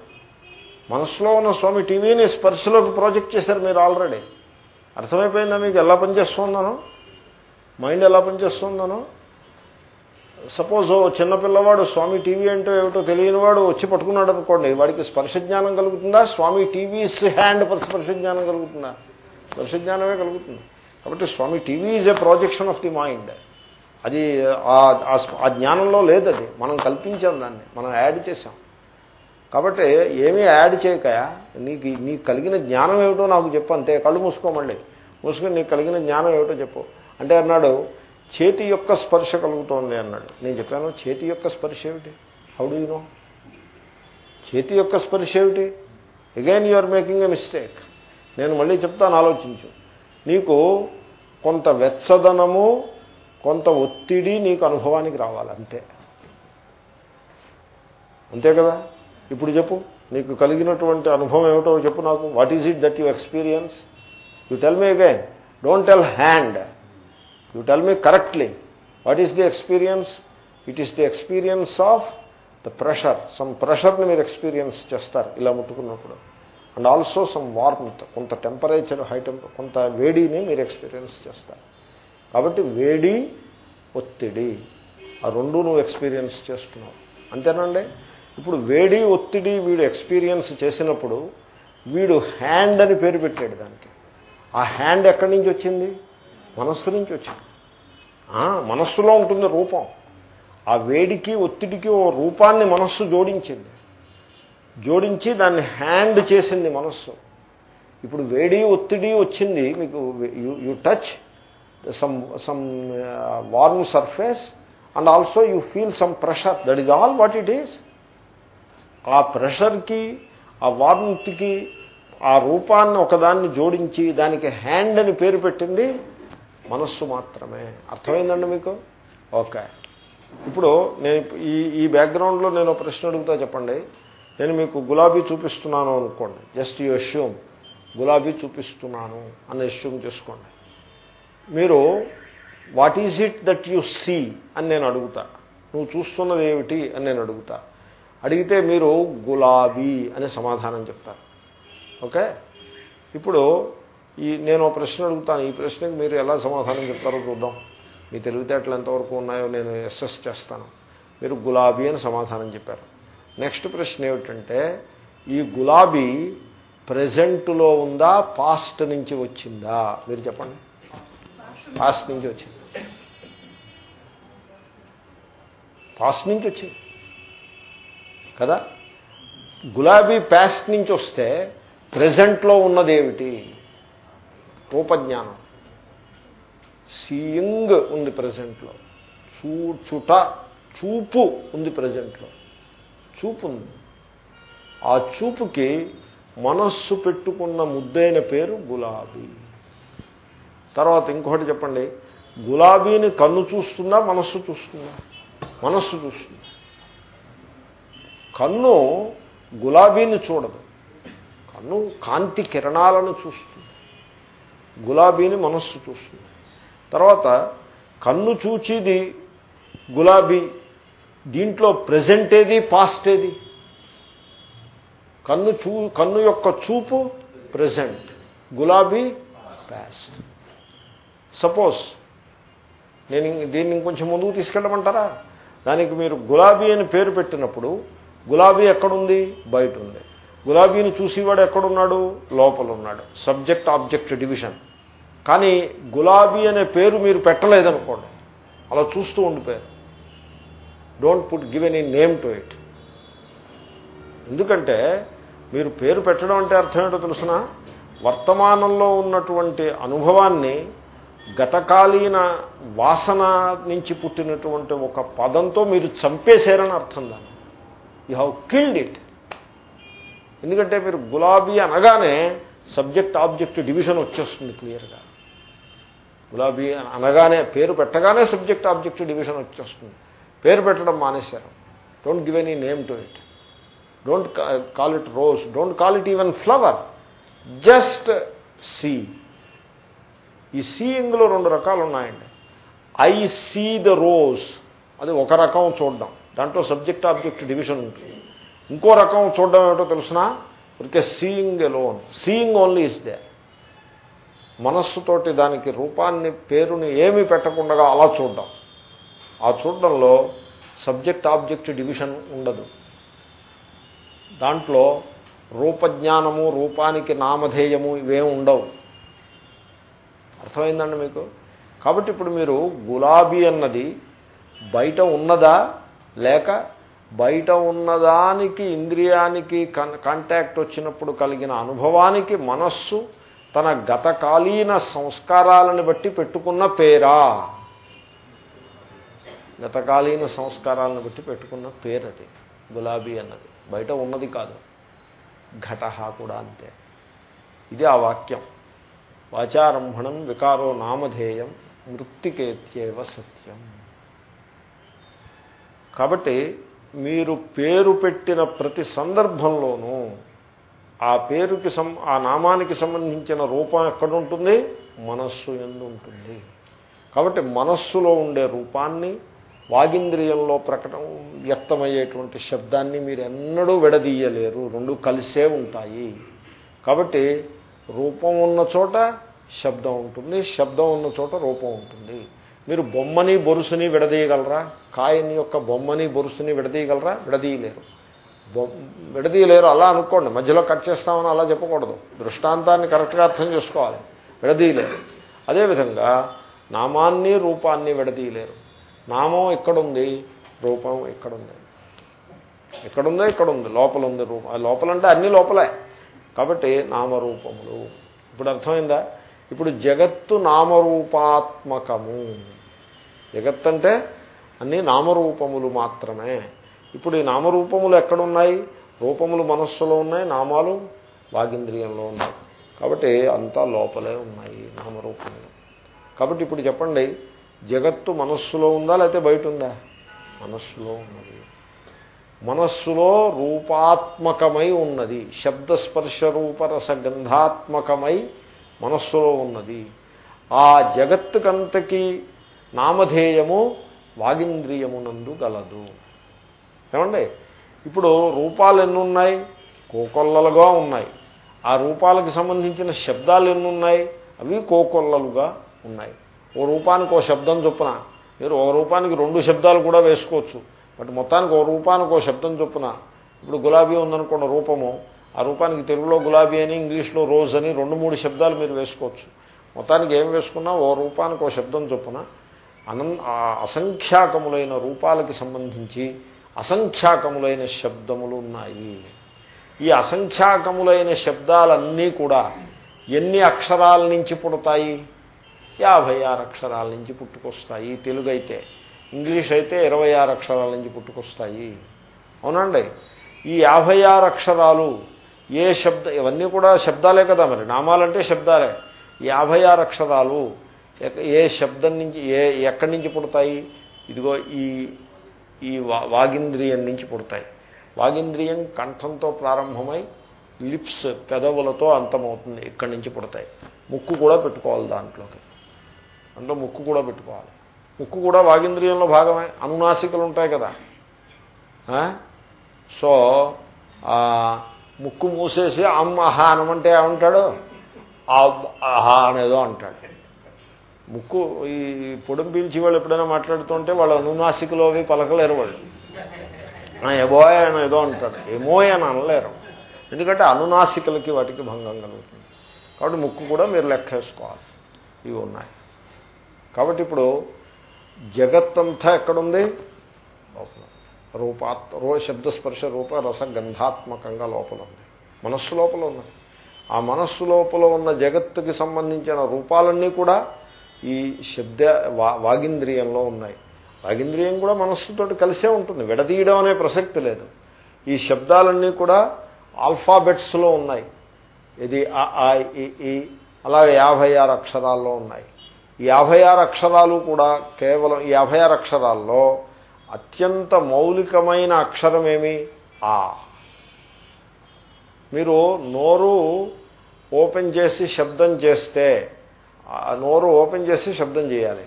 మనస్సులో ఉన్న స్వామి టీవీని స్పర్శలోకి ప్రాజెక్ట్ చేశారు మీరు ఆల్రెడీ అర్థమైపోయిందా మీకు? ఎలా పనిచేస్తుందనో? మైండ్ ఎలా పనిచేస్తుందనో? సపోజ్ చిన్నపిల్లవాడు స్వామి టీవీ అంటే ఏమిటో తెలియని వాడు వచ్చి పట్టుకున్నాడు అనుకోండి వాడికి స్పర్శ జ్ఞానం కలుగుతుందా? స్వామి టీవీస్ హ్యాండ్ స్పర్శ జ్ఞానం కలుగుతుందా? స్పర్శ జ్ఞానమే కలుగుతుంది. కాబట్టి స్వామి TV is a projection of the mind అది ఆ- ఆ జ్ఞానంలో లేదు అది. మనం కల్పించాం దాన్ని. మనం యాడ్ చేసాం కాబట్టి ఏమీ యాడ్ చేయక నీకు నీకు కలిగిన జ్ఞానం ఏమిటో నాకు చెప్పు అంతే. కళ్ళు మూసుకోమండి మూసుకొని నీకు కలిగిన జ్ఞానం ఏమిటో చెప్పు. అంటే అన్నాడు చేతి యొక్క స్పర్శ కలుగుతోంది అన్నాడు. నేను చెప్పాను చేతి యొక్క స్పర్శ ఏమిటి? హౌ డూ యూ నో చేతి యొక్క స్పర్శ ఏమిటి? Again you are making a mistake నేను మళ్ళీ చెప్తాను ఆలోచించు. నీకు కొంత వెచ్చదనము కొంత ఒత్తిడి నీకు అనుభవానికి రావాలి అంతే. అంతే కదా? ఇప్పుడు చెప్పు నీకు కలిగినటువంటి అనుభవం ఏమిటో చెప్పు నాకు. What is it that you experience you tell me again don't tell hand you tell me correctly what is the experience it is the experience of the pressure some ప్రెషర్ని మీరు ఎక్స్పీరియన్స్ చేస్తారు ఇలా ముట్టుకున్నప్పుడు. అండ్ ఆల్సో సమ్ వార్మ్త్ కొంత temperature high temp కొంత వేడిని మీరు experience చేస్తారు. కాబట్టి వేడి ఒత్తిడి ఆ రెండు నువ్వు ఎక్స్పీరియన్స్ చేస్తున్నావు. అంతేనండి? ఇప్పుడు వేడి ఒత్తిడి వీడు ఎక్స్పీరియన్స్ చేసినప్పుడు వీడు హ్యాండ్ అని పేరు పెట్టాడు దానికి. ఆ హ్యాండ్ ఎక్కడి నుంచి వచ్చింది? మనస్సు నుంచి వచ్చింది. మనస్సులో ఉంటుంది రూపం. ఆ వేడికి ఒత్తిడికి ఓ రూపాన్ని మనస్సు జోడించింది. జోడించి దాన్ని హ్యాండ్ చేసింది మనస్సు. ఇప్పుడు వేడి ఒత్తిడి వచ్చింది మీకు you touch some some warm surface and also you feel some pressure. That is all what it is. ఆ ప్రెషర్కి ఆ వార్మ్త్కి ఆ రూపాన్ని ఒకదాన్ని జోడించి దానికి హ్యాండ్ అని పేరు పెట్టింది. మనస్సు మాత్రమే. అర్థమైందండి మీకు? ఓకే. ఇప్పుడు నేను ఈ ఈ బ్యాక్గ్రౌండ్లో నేను ఒక ప్రశ్న అడుగుతా చెప్పండి. నేను మీకు గులాబీ చూపిస్తున్నాను అనుకోండి. Just you assume. గులాబీ చూపిస్తున్నాను అని అష్యూమ్ చేసుకోండి. మీరు what is it that you see? అని నేను అడుగుతా. నువ్వు చూస్తున్నది ఏమిటి? అని నేను అడుగుతా. అడిగితే మీరు గులాబీ అనే సమాధానం చెప్తారు. ఓకే? ఇప్పుడు ఈ నేను ప్రశ్న అడుగుతాను. ఈ ప్రశ్నకి మీరు ఎలా సమాధానం చెప్తారో చూద్దాం. మీ తెలివితేటలు ఎంతవరకు ఉన్నాయో నేను ఎస్ఎస్ చేస్తాను. మీరు గులాబీ అని సమాధానం చెప్పారు. నెక్స్ట్ ప్రశ్న ఏమిటంటే ఈ గులాబీ ప్రజెంట్లో ఉందా పాస్ట్ నుంచి వచ్చిందా? మీరు చెప్పండి. పాస్ట్ నుంచి వచ్చింది. పాస్ట్ నుంచి వచ్చింది. కదా? గులాబీ పాస్ట్ నుంచి వస్తే ప్రజెంట్లో ఉన్నదేమిటి రూపజ్ఞానం సీయింగ్ ఉంది ప్రజెంట్లో చూచుట చూపు ఉంది ప్రజెంట్లో చూపు ఉంది. ఆ చూపుకి మనస్సు పెట్టుకున్న ముద్దైన పేరు గులాబీ. తర్వాత ఇంకొకటి చెప్పండి. గులాబీని కన్ను చూస్తుందా మనస్సు చూస్తుందా మనస్సు చూస్తుంది కన్ను గులాబీని చూడదు. కన్ను కాంతి కిరణాలను చూస్తుంది. గులాబీని మనస్సు చూస్తుంది. తర్వాత కన్ను చూచిది గులాబీ దీంట్లో ప్రజెంట్ ఏది పాస్ట్ ఏది కన్ను చూ కన్ను యొక్క చూపు ప్రజెంట్. గులాబీ పాస్ట్. సపోజ్ నేను దీన్ని ఇంకొంచెం ముందుకు తీసుకెళ్ళమంటారా? దానికి మీరు గులాబీ అని పేరు పెట్టినప్పుడు గులాబీ ఎక్కడుంది? బయట ఉంది. గులాబీని చూసేవాడు ఎక్కడున్నాడు? లోపల ఉన్నాడు సబ్జెక్ట్ ఆబ్జెక్ట్ డివిజన్ కానీ గులాబీ అనే పేరు మీరు పెట్టలేదనుకోండి. అలా చూస్తూ ఉండిపోయారు. Don't put give any name to it ఎందుకంటే మీరు పేరు పెట్టడం అంటే అర్థం ఏంటో తెలుసిన? వర్తమానంలో ఉన్నటువంటి అనుభవాన్ని గతకాలీన వాసన నుంచి పుట్టినటువంటి ఒక పదంతో మీరు చంపేశారని అర్థం దాన్ని. యూ హ్యావ్ కిల్డ్ ఇట్ ఎందుకంటే మీరు గులాబీ అనగానే సబ్జెక్ట్ ఆబ్జెక్ట్ డివిజన్ వచ్చేస్తుంది క్లియర్గా. గులాబీ అనగానే పేరు పెట్టగానే సబ్జెక్ట్ ఆబ్జెక్ట్ డివిజన్ వచ్చేస్తుంది. పేరు పెట్టడం మానేశారు. Don't give any name to it don't call it rose don't call it even flower just see ఈ సీయింగ్లో రెండు రకాలు ఉన్నాయండి. ఐ సీ ద రోజ్ అది ఒక రకం చూడడం. దాంట్లో సబ్జెక్ట్ ఆబ్జెక్ట్ డివిజన్ ఉంటుంది. ఇంకో రకం చూడడం ఏమిటో తెలుసిన? ఇక seeing alone seeing only is the మనస్సుతోటి దానికి రూపాన్ని పేరుని ఏమీ పెట్టకుండా అలా చూడడం. ఆ చూడడంలో సబ్జెక్ట్ ఆబ్జెక్ట్ డివిజన్ ఉండదు. దాంట్లో రూపజ్ఞానము రూపానికి నామధేయము ఇవేం ఉండవు. అర్థమైందండి మీకు? కాబట్టి ఇప్పుడు మీరు గులాబీ అన్నది బయట ఉన్నదా లేక బయట ఉన్నదానికి ఇంద్రియానికి కాంటాక్ట్ వచ్చినప్పుడు కలిగిన అనుభవానికి మనస్సు తన గతకాలీన సంస్కారాలను బట్టి పెట్టుకున్న పేరా? గతకాలీన సంస్కారాలను బట్టి పెట్టుకున్న పేరది గులాబీ అన్నది. బయట ఉన్నది కాదు. ఘట కూడా అంతే. ఇది ఆ వాక్యం. వాచారంభణం వికారో నామధేయం మృత్తికేత్యేవ సత్యం. కాబట్టి మీరు పేరు పెట్టిన ప్రతి సందర్భంలోనూ ఆ పేరుకి సం ఆ నామానికి సంబంధించిన రూపం ఎక్కడుంటుంది? మనస్సు ఎందు ఉంటుంది కాబట్టి మనస్సులో ఉండే రూపాన్ని వాగింద్రియంలో ప్రకటన వ్యక్తమయ్యేటువంటి శబ్దాన్ని మీరు ఎన్నడూ విడదీయలేరు. రెండు కలిసే ఉంటాయి. కాబట్టి రూపం ఉన్న చోట శబ్దం ఉంటుంది శబ్దం ఉన్న చోట రూపం ఉంటుంది. మీరు బొమ్మని బొరుసుని విడదీయగలరా? కాయని యొక్క బొమ్మని బొరుసుని విడదీయగలరా? విడదీయలేరు. విడదీయలేరు అలా అనుకోండి. మధ్యలో కట్ చేస్తామని అలా చెప్పకూడదు. దృష్టాంతాన్ని కరెక్ట్గా అర్థం చేసుకోవాలి. విడదీయలేరు. అదేవిధంగా నామాన్ని రూపాన్ని విడదీయలేరు. నామం ఎక్కడుంది? రూపం ఇక్కడ ఉంది ఎక్కడుందో? ఇక్కడ ఉంది లోపల ఉంది రూపం లోపలంటే అన్ని లోపలే. కాబట్టి నామరూపములు. ఇప్పుడు అర్థమైందా? ఇప్పుడు జగత్తు నామరూపాత్మకము. జగత్ అంటే అన్ని నామరూపములు మాత్రమే. ఇప్పుడు ఈ నామరూపములు ఎక్కడున్నాయి? రూపములు మనస్సులో ఉన్నాయి నామాలు వాగింద్రియంలో ఉన్నాయి. కాబట్టి అంతా లోపలే ఉన్నాయి నామరూపములు. కాబట్టి ఇప్పుడు చెప్పండి జగత్తు మనస్సులో ఉందా లేకపోతే బయట ఉందా మనస్సులో ఉన్నది. మనస్సులో రూపాత్మకమై ఉన్నది శబ్దస్పర్శ రూపరస గంధాత్మకమై మనస్సులో ఉన్నది. ఆ జగత్తుకంతకీ నామధేయము వాగింద్రియమునందు గలదు. ఏమండి? ఇప్పుడు రూపాలు ఎన్నున్నాయి? కోకొల్లలుగా ఉన్నాయి. ఆ రూపాలకు సంబంధించిన శబ్దాలు ఎన్నున్నాయి? అవి కోకొల్లలుగా ఉన్నాయి. ఓ రూపానికి ఓ శబ్దం చొప్పున మీరు ఓ రూపానికి రెండు శబ్దాలు కూడా వేసుకోవచ్చు. బట్ మొత్తానికి ఓ రూపానికి ఓ శబ్దం చొప్పున ఇప్పుడు గులాబీ ఉందనుకున్న రూపము ఆ రూపానికి తెలుగులో గులాబీ అని ఇంగ్లీష్లో రోజ్ అని రెండు మూడు శబ్దాలు మీరు వేసుకోవచ్చు. మొత్తానికి ఏం వేసుకున్నా ఓ రూపానికి ఓ శబ్దం చొప్పున అనంత అసంఖ్యాకములైన రూపాలకి సంబంధించి అసంఖ్యాకములైన శబ్దములు ఉన్నాయి. ఈ అసంఖ్యాకములైన శబ్దాలన్నీ కూడా ఎన్ని అక్షరాల నుంచి పుడతాయి? యాభై ఆరు అక్షరాల నుంచి పుట్టుకొస్తాయి. తెలుగు అయితే ఇంగ్లీష్ అయితే ఇరవై ఆరు అక్షరాల నుంచి పుట్టుకొస్తాయి. అవునండి ఈ యాభై ఆరు అక్షరాలు ఏ శబ్ద ఇవన్నీ కూడా శబ్దాలే కదా మరి. నామాలంటే శబ్దాలే. యాభై ఆరు అక్షరాలు. ఏ శబ్దం నుంచి ఏ ఎక్కడి నుంచి పుడతాయి? ఇదిగో ఈ ఈ వాగింద్రియం నుంచి పుడతాయి. వాగింద్రియం కంఠంతో ప్రారంభమై లిప్స్ పెదవులతో అంతమవుతుంది ఇక్కడి నుంచి పుడతాయి. ముక్కు కూడా పెట్టుకోవాలి దాంట్లోకి. అందులో ముక్కు కూడా పెట్టుకోవాలి. ముక్కు కూడా వాగింద్రియంలో భాగమే. అనునాసికలు ఉంటాయి కదా. సో ముక్కు మూసేసి అమ్మ అహా అనమంటే ఏమంటాడు? అహా అనేదో అంటాడు. ముక్కు ఈ పొడం పీల్చి వాళ్ళు ఎప్పుడైనా మాట్లాడుతుంటే వాళ్ళు అనునాసికలో అవి పలకలేరు వాళ్ళు. ఎబోయ్ అని ఏదో అంటాడు. ఏమోయ్ అని అనలేరు. ఎందుకంటే అనునాసికలకి వాటికి భంగం కలుగుతుంది. కాబట్టి ముక్కు కూడా మీరు లెక్కేసుకోవాలి ఇవి ఉన్నాయి. కాబట్టి ఇప్పుడు జగత్తంతా ఎక్కడుంది? రూపాత్ రో శబ్దస్పర్శ రూప రసగంధాత్మకంగా లోపల ఉంది. మనస్సు లోపల ఉన్నది. ఆ మనస్సు లోపల ఉన్న జగత్తుకి సంబంధించిన రూపాలన్నీ కూడా ఈ శబ్ద వాగింద్రియంలో ఉన్నాయి. వాగింద్రియం కూడా మనస్సుతో కలిసే ఉంటుంది. విడదీయడం అనే ప్రసక్తి లేదు. ఈ శబ్దాలన్నీ కూడా ఆల్ఫాబెట్స్లో ఉన్నాయి. ఇది ఈ అలాగే యాభై ఆరు అక్షరాల్లో ఉన్నాయి. ఈ యాభై ఆరు అక్షరాలు కూడా కేవలం ఈ యాభై ఆరు అక్షరాల్లో అత్యంత మౌలికమైన అక్షరమేమి ఆ. మీరు నోరు ఓపెన్ చేసి శబ్దం చేస్తే నోరు ఓపెన్ చేసి శబ్దం చేయాలి.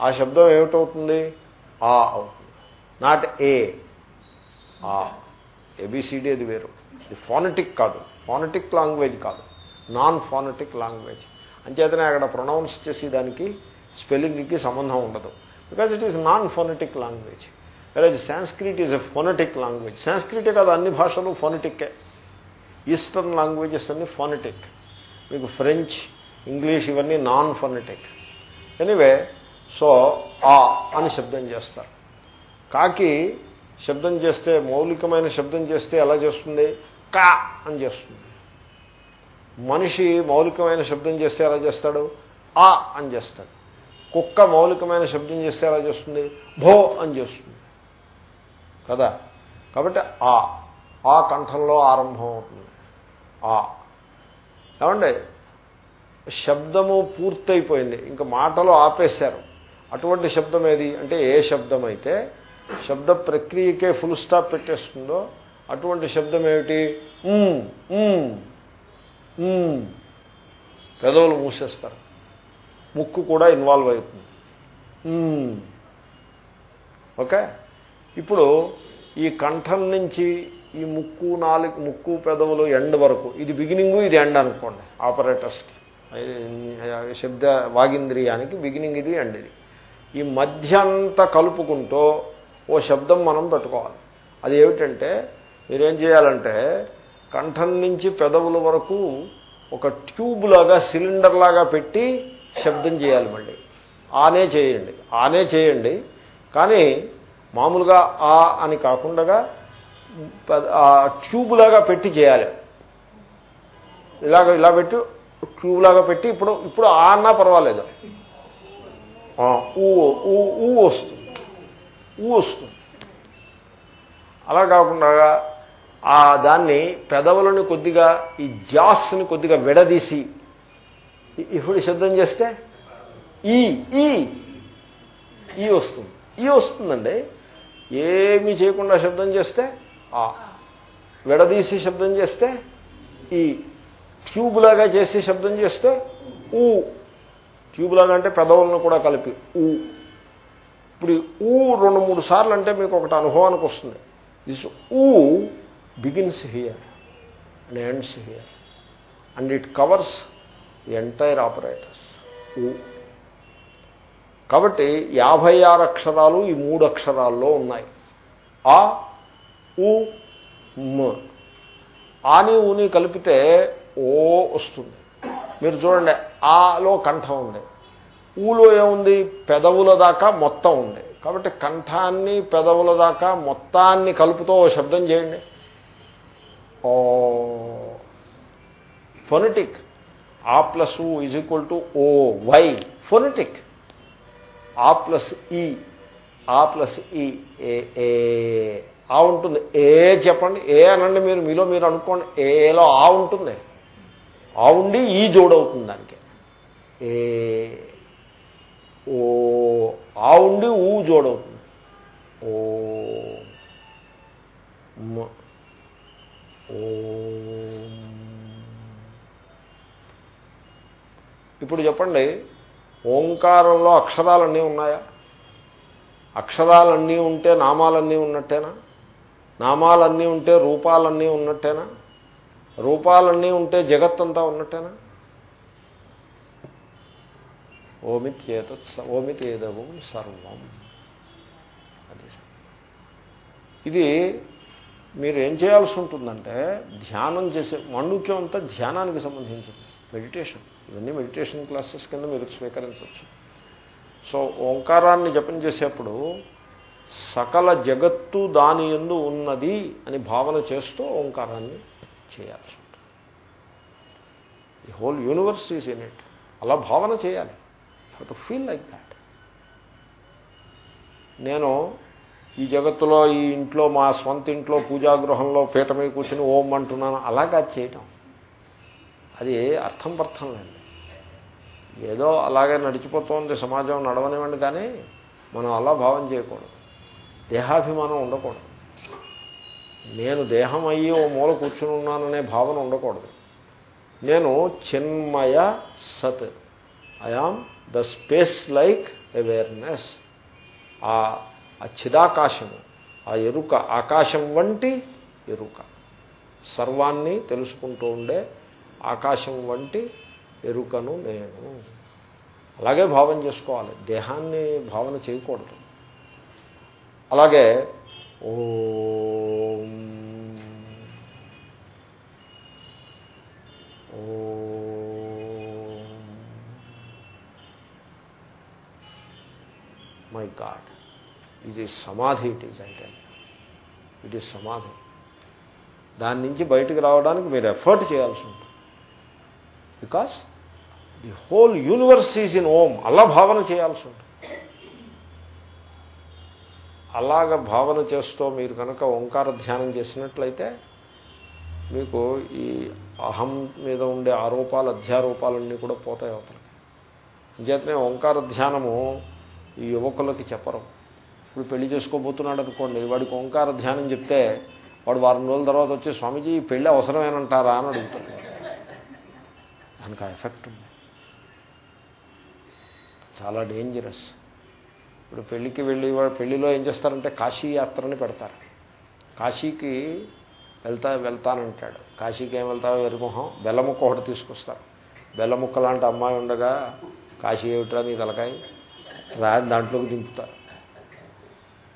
ఆ శబ్దం ఏమిటవుతుంది? ఆ అవుతుంది. Not A. ఆ. ఏబిసిడి అది వేరు. ఇది ఫోనటిక్ కాదు. ఫోనటిక్ లాంగ్వేజ్ కాదు. Non phonetic language. అంచేతనే అక్కడ ప్రొనౌన్స్ చేసి దానికి స్పెల్లింగ్కి సంబంధం ఉండదు. Because it is non phonetic language. Whereas Sanskrit is a phonetic language సాంస్క్రిటే కాదు అన్ని భాషలు ఫోనటిక్కే ఈస్టర్న్ లాంగ్వేజెస్ అన్ని ఫోనటిక్ మీకు ఫ్రెంచ్ ఇంగ్లీష్ ఇవన్నీ నాన్ ఫోనటిక్ ఎనీవే సో ఆ అని శబ్దం చేస్తారు. కాకి శబ్దం చేస్తే మౌలికమైన శబ్దం చేస్తే ఎలా చేస్తుంది? కా అని చేస్తుంది. మనిషి మౌలికమైన శబ్దం చేస్తే ఎలా చేస్తాడు? ఆ అని చేస్తాడు. కుక్క మౌలికమైన శబ్దం చేస్తే ఎలా చేస్తుంది? భో అని చేస్తుంది. కదా? కాబట్టి ఆ ఆ కంఠంలో ఆరంభం అవుతుంది. ఆ. ఏమండి? శబ్దము పూర్తయిపోయింది. ఇంకా మాటలు ఆపేశారు. అటువంటి శబ్దం ఏది? అంటే ఏ శబ్దం అయితే శబ్ద ప్రక్రియకే ఫుల్ స్టాప్ పెట్టేస్తుందో అటువంటి శబ్దం ఏమిటి? పెదవులు మూసేస్తారు. ముక్కు కూడా ఇన్వాల్వ్ అవుతుంది. ఓకే? ఇప్పుడు ఈ కంఠం నుంచి ఈ ముక్కు నాలుగు ముక్కు పెదవులు ఎండ్ వరకు ఇది బిగినింగు ఇది ఎండ్ అనుకోండి ఆపరేటర్స్కి. శబ్ద వాగింద్రియానికి బిగినింగ్ ఇది ఎండ్ ఇది. ఈ మధ్య అంతా కలుపుకుంటూ ఓ శబ్దం మనం పెట్టుకోవాలి. అది ఏమిటంటే మీరేం చేయాలంటే కంఠం నుంచి పెదవుల వరకు ఒక ట్యూబ్ లాగా సిలిండర్ లాగా పెట్టి శబ్దం చేయాలి మళ్ళీ. ఆనే చేయండి ఆనే చేయండి. కానీ మామూలుగా ఆ అని కాకుండా ఆ ట్యూబ్ లాగా పెట్టి చేయాలి. ఇలాగ ఇలా పెట్టి ట్యూబ్ లాగా పెట్టి ఇప్పుడు ఇప్పుడు ఆ అన్నా పర్వాలేదు. ఊ ఊ ఊ వస్తుంది. ఊ వస్తుంది. అలా కాకుండా ఆ దాన్ని పెదవులను కొద్దిగా ఈ జాస్ని కొద్దిగా విడదీసి ఇప్పుడు శబ్దం చేస్తే ఈ ఈ ఈ వస్తుంది. ఈ వస్తుందండి. ఏమీ చేయకుండా శబ్దం చేస్తే ఆ. విడదీసి శబ్దం చేస్తే ఈ. ట్యూబ్ లాగా చేసి శబ్దం చేస్తే ఊ. ట్యూబ్ లాగా అంటే పెదవులను కూడా కలిపి ఊ. ఇప్పుడు ఊ రెండు మూడు సార్లు అంటే మీకు ఒకటి అనుభవానికి వస్తుంది. దిస్ ఊ begins here and ends here and it covers entire operators ఊ. కాబట్టి యాభై ఆరు అక్షరాలు ఈ మూడు అక్షరాల్లో ఉన్నాయి. ఆ ఉ మ. ఆని ఊని కలిపితే ఓ వస్తుంది. మీరు చూడండి ఆలో కంఠం ఉంది. ఊలో ఏముంది? పెదవుల దాకా మొత్తం ఉంది. కాబట్టి కంఠాన్ని పెదవుల దాకా మొత్తాన్ని కలుపుతో ఓ శబ్దం చేయండి. ఓ. ఫొనెటిక్. ఆ ప్లస్ ఊ ఈజ్ ఈక్వల్ టు ఓ వై. ఫొనెటిక్. ఆ ప్లస్ ఈ ఆ ప్లస్ ఈ ఏ ఏ. ఆ ఉంటుంది. ఏ చెప్పండి. ఏ అనండి మీరు మీలో మీరు అనుకోండి. ఏలో ఆ ఉంటుంది. ఆ ఉండి ఈ జోడవుతుంది దానికి. ఏ ఓ ఆ ఉండి ఊ జోడవుతుంది. ఓ ఓ ఇప్పుడు చెప్పండి. ఓంకారంలో అక్షరాలన్నీ ఉన్నాయా? అక్షరాలన్నీ ఉంటే నామాలన్నీ ఉన్నట్టేనా? నామాలన్నీ ఉంటే రూపాలన్నీ ఉన్నట్టేనా? రూపాలన్నీ ఉంటే జగత్తంతా ఉన్నట్టేనా? ఓమిత్యేతత్ స- ఓమితేదవం సర్వం. అది ఇది మీరు ఏం చేయాల్సి ఉంటుందంటే ధ్యానం చేసే మాండుక్యం అంతా ధ్యానానికి సంబంధించింది. మెడిటేషన్. ఇవన్నీ మెడిటేషన్ క్లాసెస్ కింద మీరు స్వీకరించవచ్చు. సో ఓంకారాన్ని జపం చేసేప్పుడు సకల జగత్తు దాని ఎందు ఉన్నది అని భావన చేస్తూ ఓంకారాన్ని చేయాల్సి ఉంటుంది. The whole universe is in it అలా భావన చేయాలి. టు ఫీల్ లైక్ దాట్ నేను ఈ జగత్తులో ఈ ఇంట్లో మా స్వంత ఇంట్లో పూజాగృహంలో పీట మీద కూర్చొని ఓం అంటున్నాను. అలాగా చేయటం. అది అర్థం పర్థం లేదు ఏదో అలాగే నడిచిపోతుంది సమాజం నడవనివ్వండి కానీ మనం అలా భావం చేయకూడదు. దేహాభిమానం ఉండకూడదు. నేను దేహం అయ్యి ఓ మూల కూర్చుని ఉన్నాననే భావన ఉండకూడదు. నేను చిన్మయ సత్. I am the space like awareness. ఆ ఆ చిదాకాశము ఆ ఎరుక ఆకాశం వంటి ఎరుక. సర్వాన్ని తెలుసుకుంటూ ఉండే ఆకాశం వంటి ఎరుకను నేను. అలాగే భావన చేసుకోవాలి. దేహాన్ని భావన చేయకూడదు. అలాగే ఓ మై గాడ్. ఇది సమాధి ఇట్ ఈజ్ అంటే ఇట్ ఈజ్ సమాధి దాని నుంచి బయటకు రావడానికి మీరు ఎఫర్ట్ చేయాల్సి ఉంటుంది. Because the whole universe is in Om అలా భావన చేయాల్సి ఉంటుంది. అలాగ భావన చేస్తూ మీరు కనుక ఓంకార ధ్యానం చేసినట్లయితే మీకు ఈ అహం మీద ఉండే ఆరోపాలు అధ్యారోపాలన్నీ కూడా పోతాయి అవతలకి. అంచేతనే ఓంకార ధ్యానము ఈ యువకులకి చెప్పరు. ఇప్పుడు పెళ్ళి చేసుకోబోతున్నాడు అనుకోండి వాడికి ఓంకార ధ్యానం చెప్తే వాడు వారం రోజుల తర్వాత వచ్చి స్వామీజీ పెళ్ళి అవసరమేనంటారా? అని అడుగుతాడు. దానికి ఆ ఎఫెక్ట్ ఉంది. చాలా డేంజరస్ ఇప్పుడు పెళ్ళికి వెళ్ళి పెళ్ళిలో ఏం చేస్తారంటే కాశీ యాత్రని పెడతారు. కాశీకి వెళ్తా వెళ్తానంటాడు. కాశీకి ఏం వెళ్తావో వెరిమొహం బెల్లముక్క ఒకటి తీసుకొస్తారు. బెల్లముక్క లాంటి అమ్మాయి ఉండగా కాశీ ఏమిట్రా నీ తలకాయ? రా దాంట్లోకి దింపుతారు.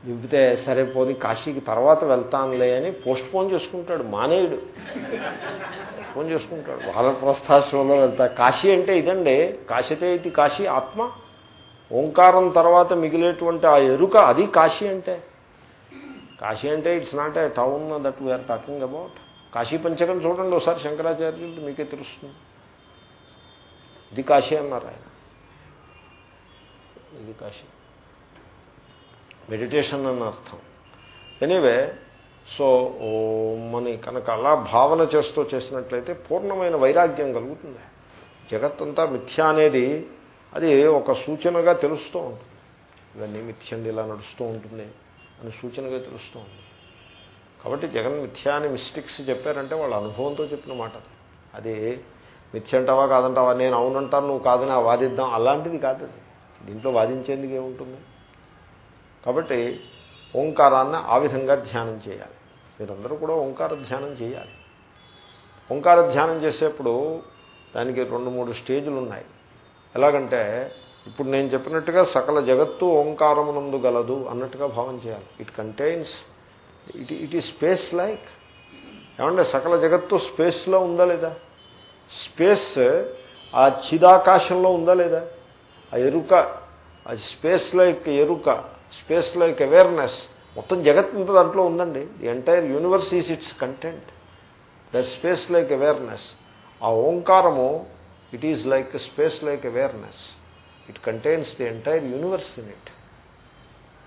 దింపితే సరే పోనీ కాశీకి తర్వాత వెళ్తానులే అని పోస్ట్ పోన్ చేసుకుంటాడు. మానేయుడు. ఫోన్ చేసుకుంటాడు. వాళ్ళ వెళ్తా. కాశీ అంటే ఇదండి. కాశీతే ఇది కాశీ ఆత్మ. ఓంకారం తర్వాత మిగిలేటువంటి ఆ ఎరుక అది కాశీ అంటే. కాశీ అంటే it's not a town that we are talking about Kashi Panchakam చూడండి ఒకసారి శంకరాచార్యులు మీకే తెలుస్తుంది. ఇది కాశీ అన్నారు ఆయన. ఇది కాశీ. మెడిటేషన్ అని అర్థం. ఎనీవే సో మని కనుక అలా భావన చేస్తూ చేసినట్లయితే పూర్ణమైన వైరాగ్యం కలుగుతుంది. జగత్తంతా మిథ్య అనేది అది ఒక సూచనగా తెలుస్తూ ఉంటుంది. ఇవన్నీ మిథ్యండి ఇలా నడుస్తూ ఉంటుంది అని సూచనగా తెలుస్తూ ఉంటుంది. కాబట్టి జగన్ మిథ్య అని మిస్టిక్స్ చెప్పారంటే వాళ్ళ అనుభవంతో చెప్పిన మాట అది. అది మిథ్య అంటావా కాదంటావా నేను అవునంటాను నువ్వు కాదని వాదిద్దాం అలాంటిది కాదు అది. దీంట్లో వాదించేందుకు ఏముంటుంది? కాబట్టి ఓంకారాన్ని ఆ విధంగా ధ్యానం చేయాలి. మీరందరూ కూడా ఓంకార ధ్యానం చేయాలి. ఓంకార ధ్యానం చేసేప్పుడు దానికి రెండు మూడు స్టేజులు ఉన్నాయి. ఎలాగంటే ఇప్పుడు నేను చెప్పినట్టుగా సకల జగత్తు ఓంకారమునందు గలదు అన్నట్టుగా భావం చేయాలి. ఇట్ కంటైన్స్ ఇట్ ఇట్ ఈ స్పేస్ లైక్ ఏమంటే సకల జగత్తు స్పేస్లో ఉందా లేదా? స్పేస్ ఆ చిదాకాశంలో ఉందా లేదా? ఆ ఎరుక ఆ స్పేస్ లైక్ ఎరుక స్పేస్ లైక్ అవేర్నెస్ మొత్తం జగత్ దాంట్లో ఉందండి. The entire universe is its content that space like awareness ఆ ఓంకారము it is like space like awareness it contains the entire universe in it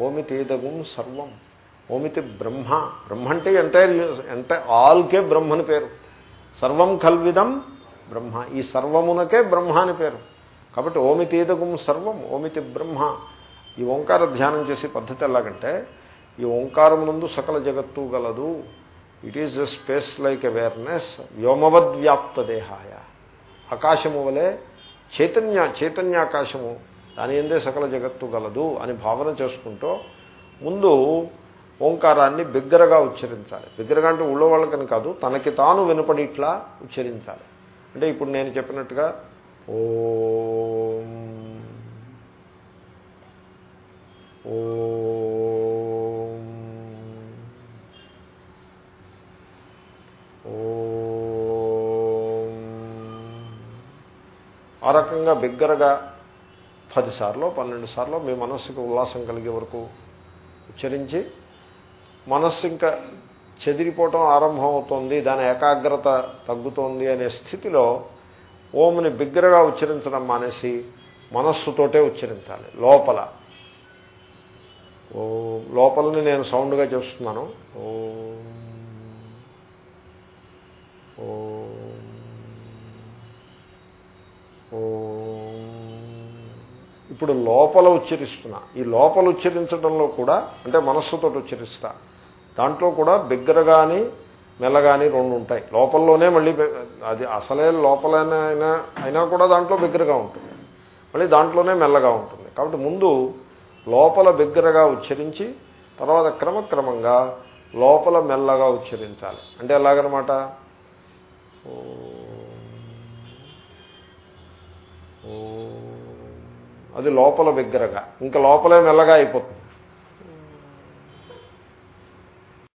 ఓమితేదగుం సర్వం. ఓమితి బ్రహ్మ. బ్రహ్మ అంటే ఎంటైర్ ఎంటైర్ ఆల్కే బ్రహ్మని పేరు. సర్వం కల్విదం బ్రహ్మ. ఈ సర్వమునకే బ్రహ్మ అని పేరు. కాబట్టి ఓమితేదగుం సర్వం ఓమితి బ్రహ్మ. ఈ ఓంకార ధ్యానం చేసే పద్ధతి ఎలాగంటే ఈ ఓంకారమునందు సకల జగత్తు గలదు. It is space like awareness వ్యోమవద్వ్యాప్త దేహాయ ఆకాశము వలె చైతన్య చైతన్యాకాశము దాని ఎందే సకల జగత్తు గలదు అని భావన చేసుకుంటూ ముందు ఓంకారాన్ని బిగ్గరగా ఉచ్చరించాలి. బిగ్గరగా అంటే ఊళ్ళో వాళ్ళకని కాదు తనకి తాను వినపడిట్లా ఉచ్చరించాలి. అంటే ఇప్పుడు నేను చెప్పినట్టుగా ఓ ఆ రకంగా బిగ్గరగా పదిసార్లు పన్నెండు సార్లు మీ మనస్సుకు ఉల్లాసం కలిగే వరకు ఉచ్చరించి మనస్సు ఇంకా చెదిరిపోవటం ఆరంభం దాని ఏకాగ్రత తగ్గుతోంది అనే స్థితిలో ఓంని బిగ్గరగా ఉచ్చరించడం మానేసి మనస్సుతోటే ఉచ్చరించాలి. లోపల. ఓ లోపలని నేను సౌండ్గా చేస్తున్నాను. ఓ. ఇప్పుడు లోపల ఉచ్చరిస్తున్నా. ఈ లోపల ఉచ్చరించడంలో కూడా అంటే మనస్సుతో ఉచ్చరిస్తా. దాంట్లో కూడా బిగ్గరగాని మెల్లగాని రెండు ఉంటాయి. లోపలలోనే మళ్ళీ అది అసలే లోపలైనా అయినా అయినా కూడా దాంట్లో బిగ్గరగా ఉంటుంది. మళ్ళీ దాంట్లోనే మెల్లగా ఉంటుంది. కాబట్టి ముందు లోపల బిగ్గరగా ఉచ్చరించి తర్వాత క్రమక్రమంగా లోపల మెల్లగా ఉచ్చరించాలి. అంటే ఎలాగనమాట? ఓ అది లోపల బిగ్గరగా ఇంకా లోపలే మెల్లగా అయిపోతుంది.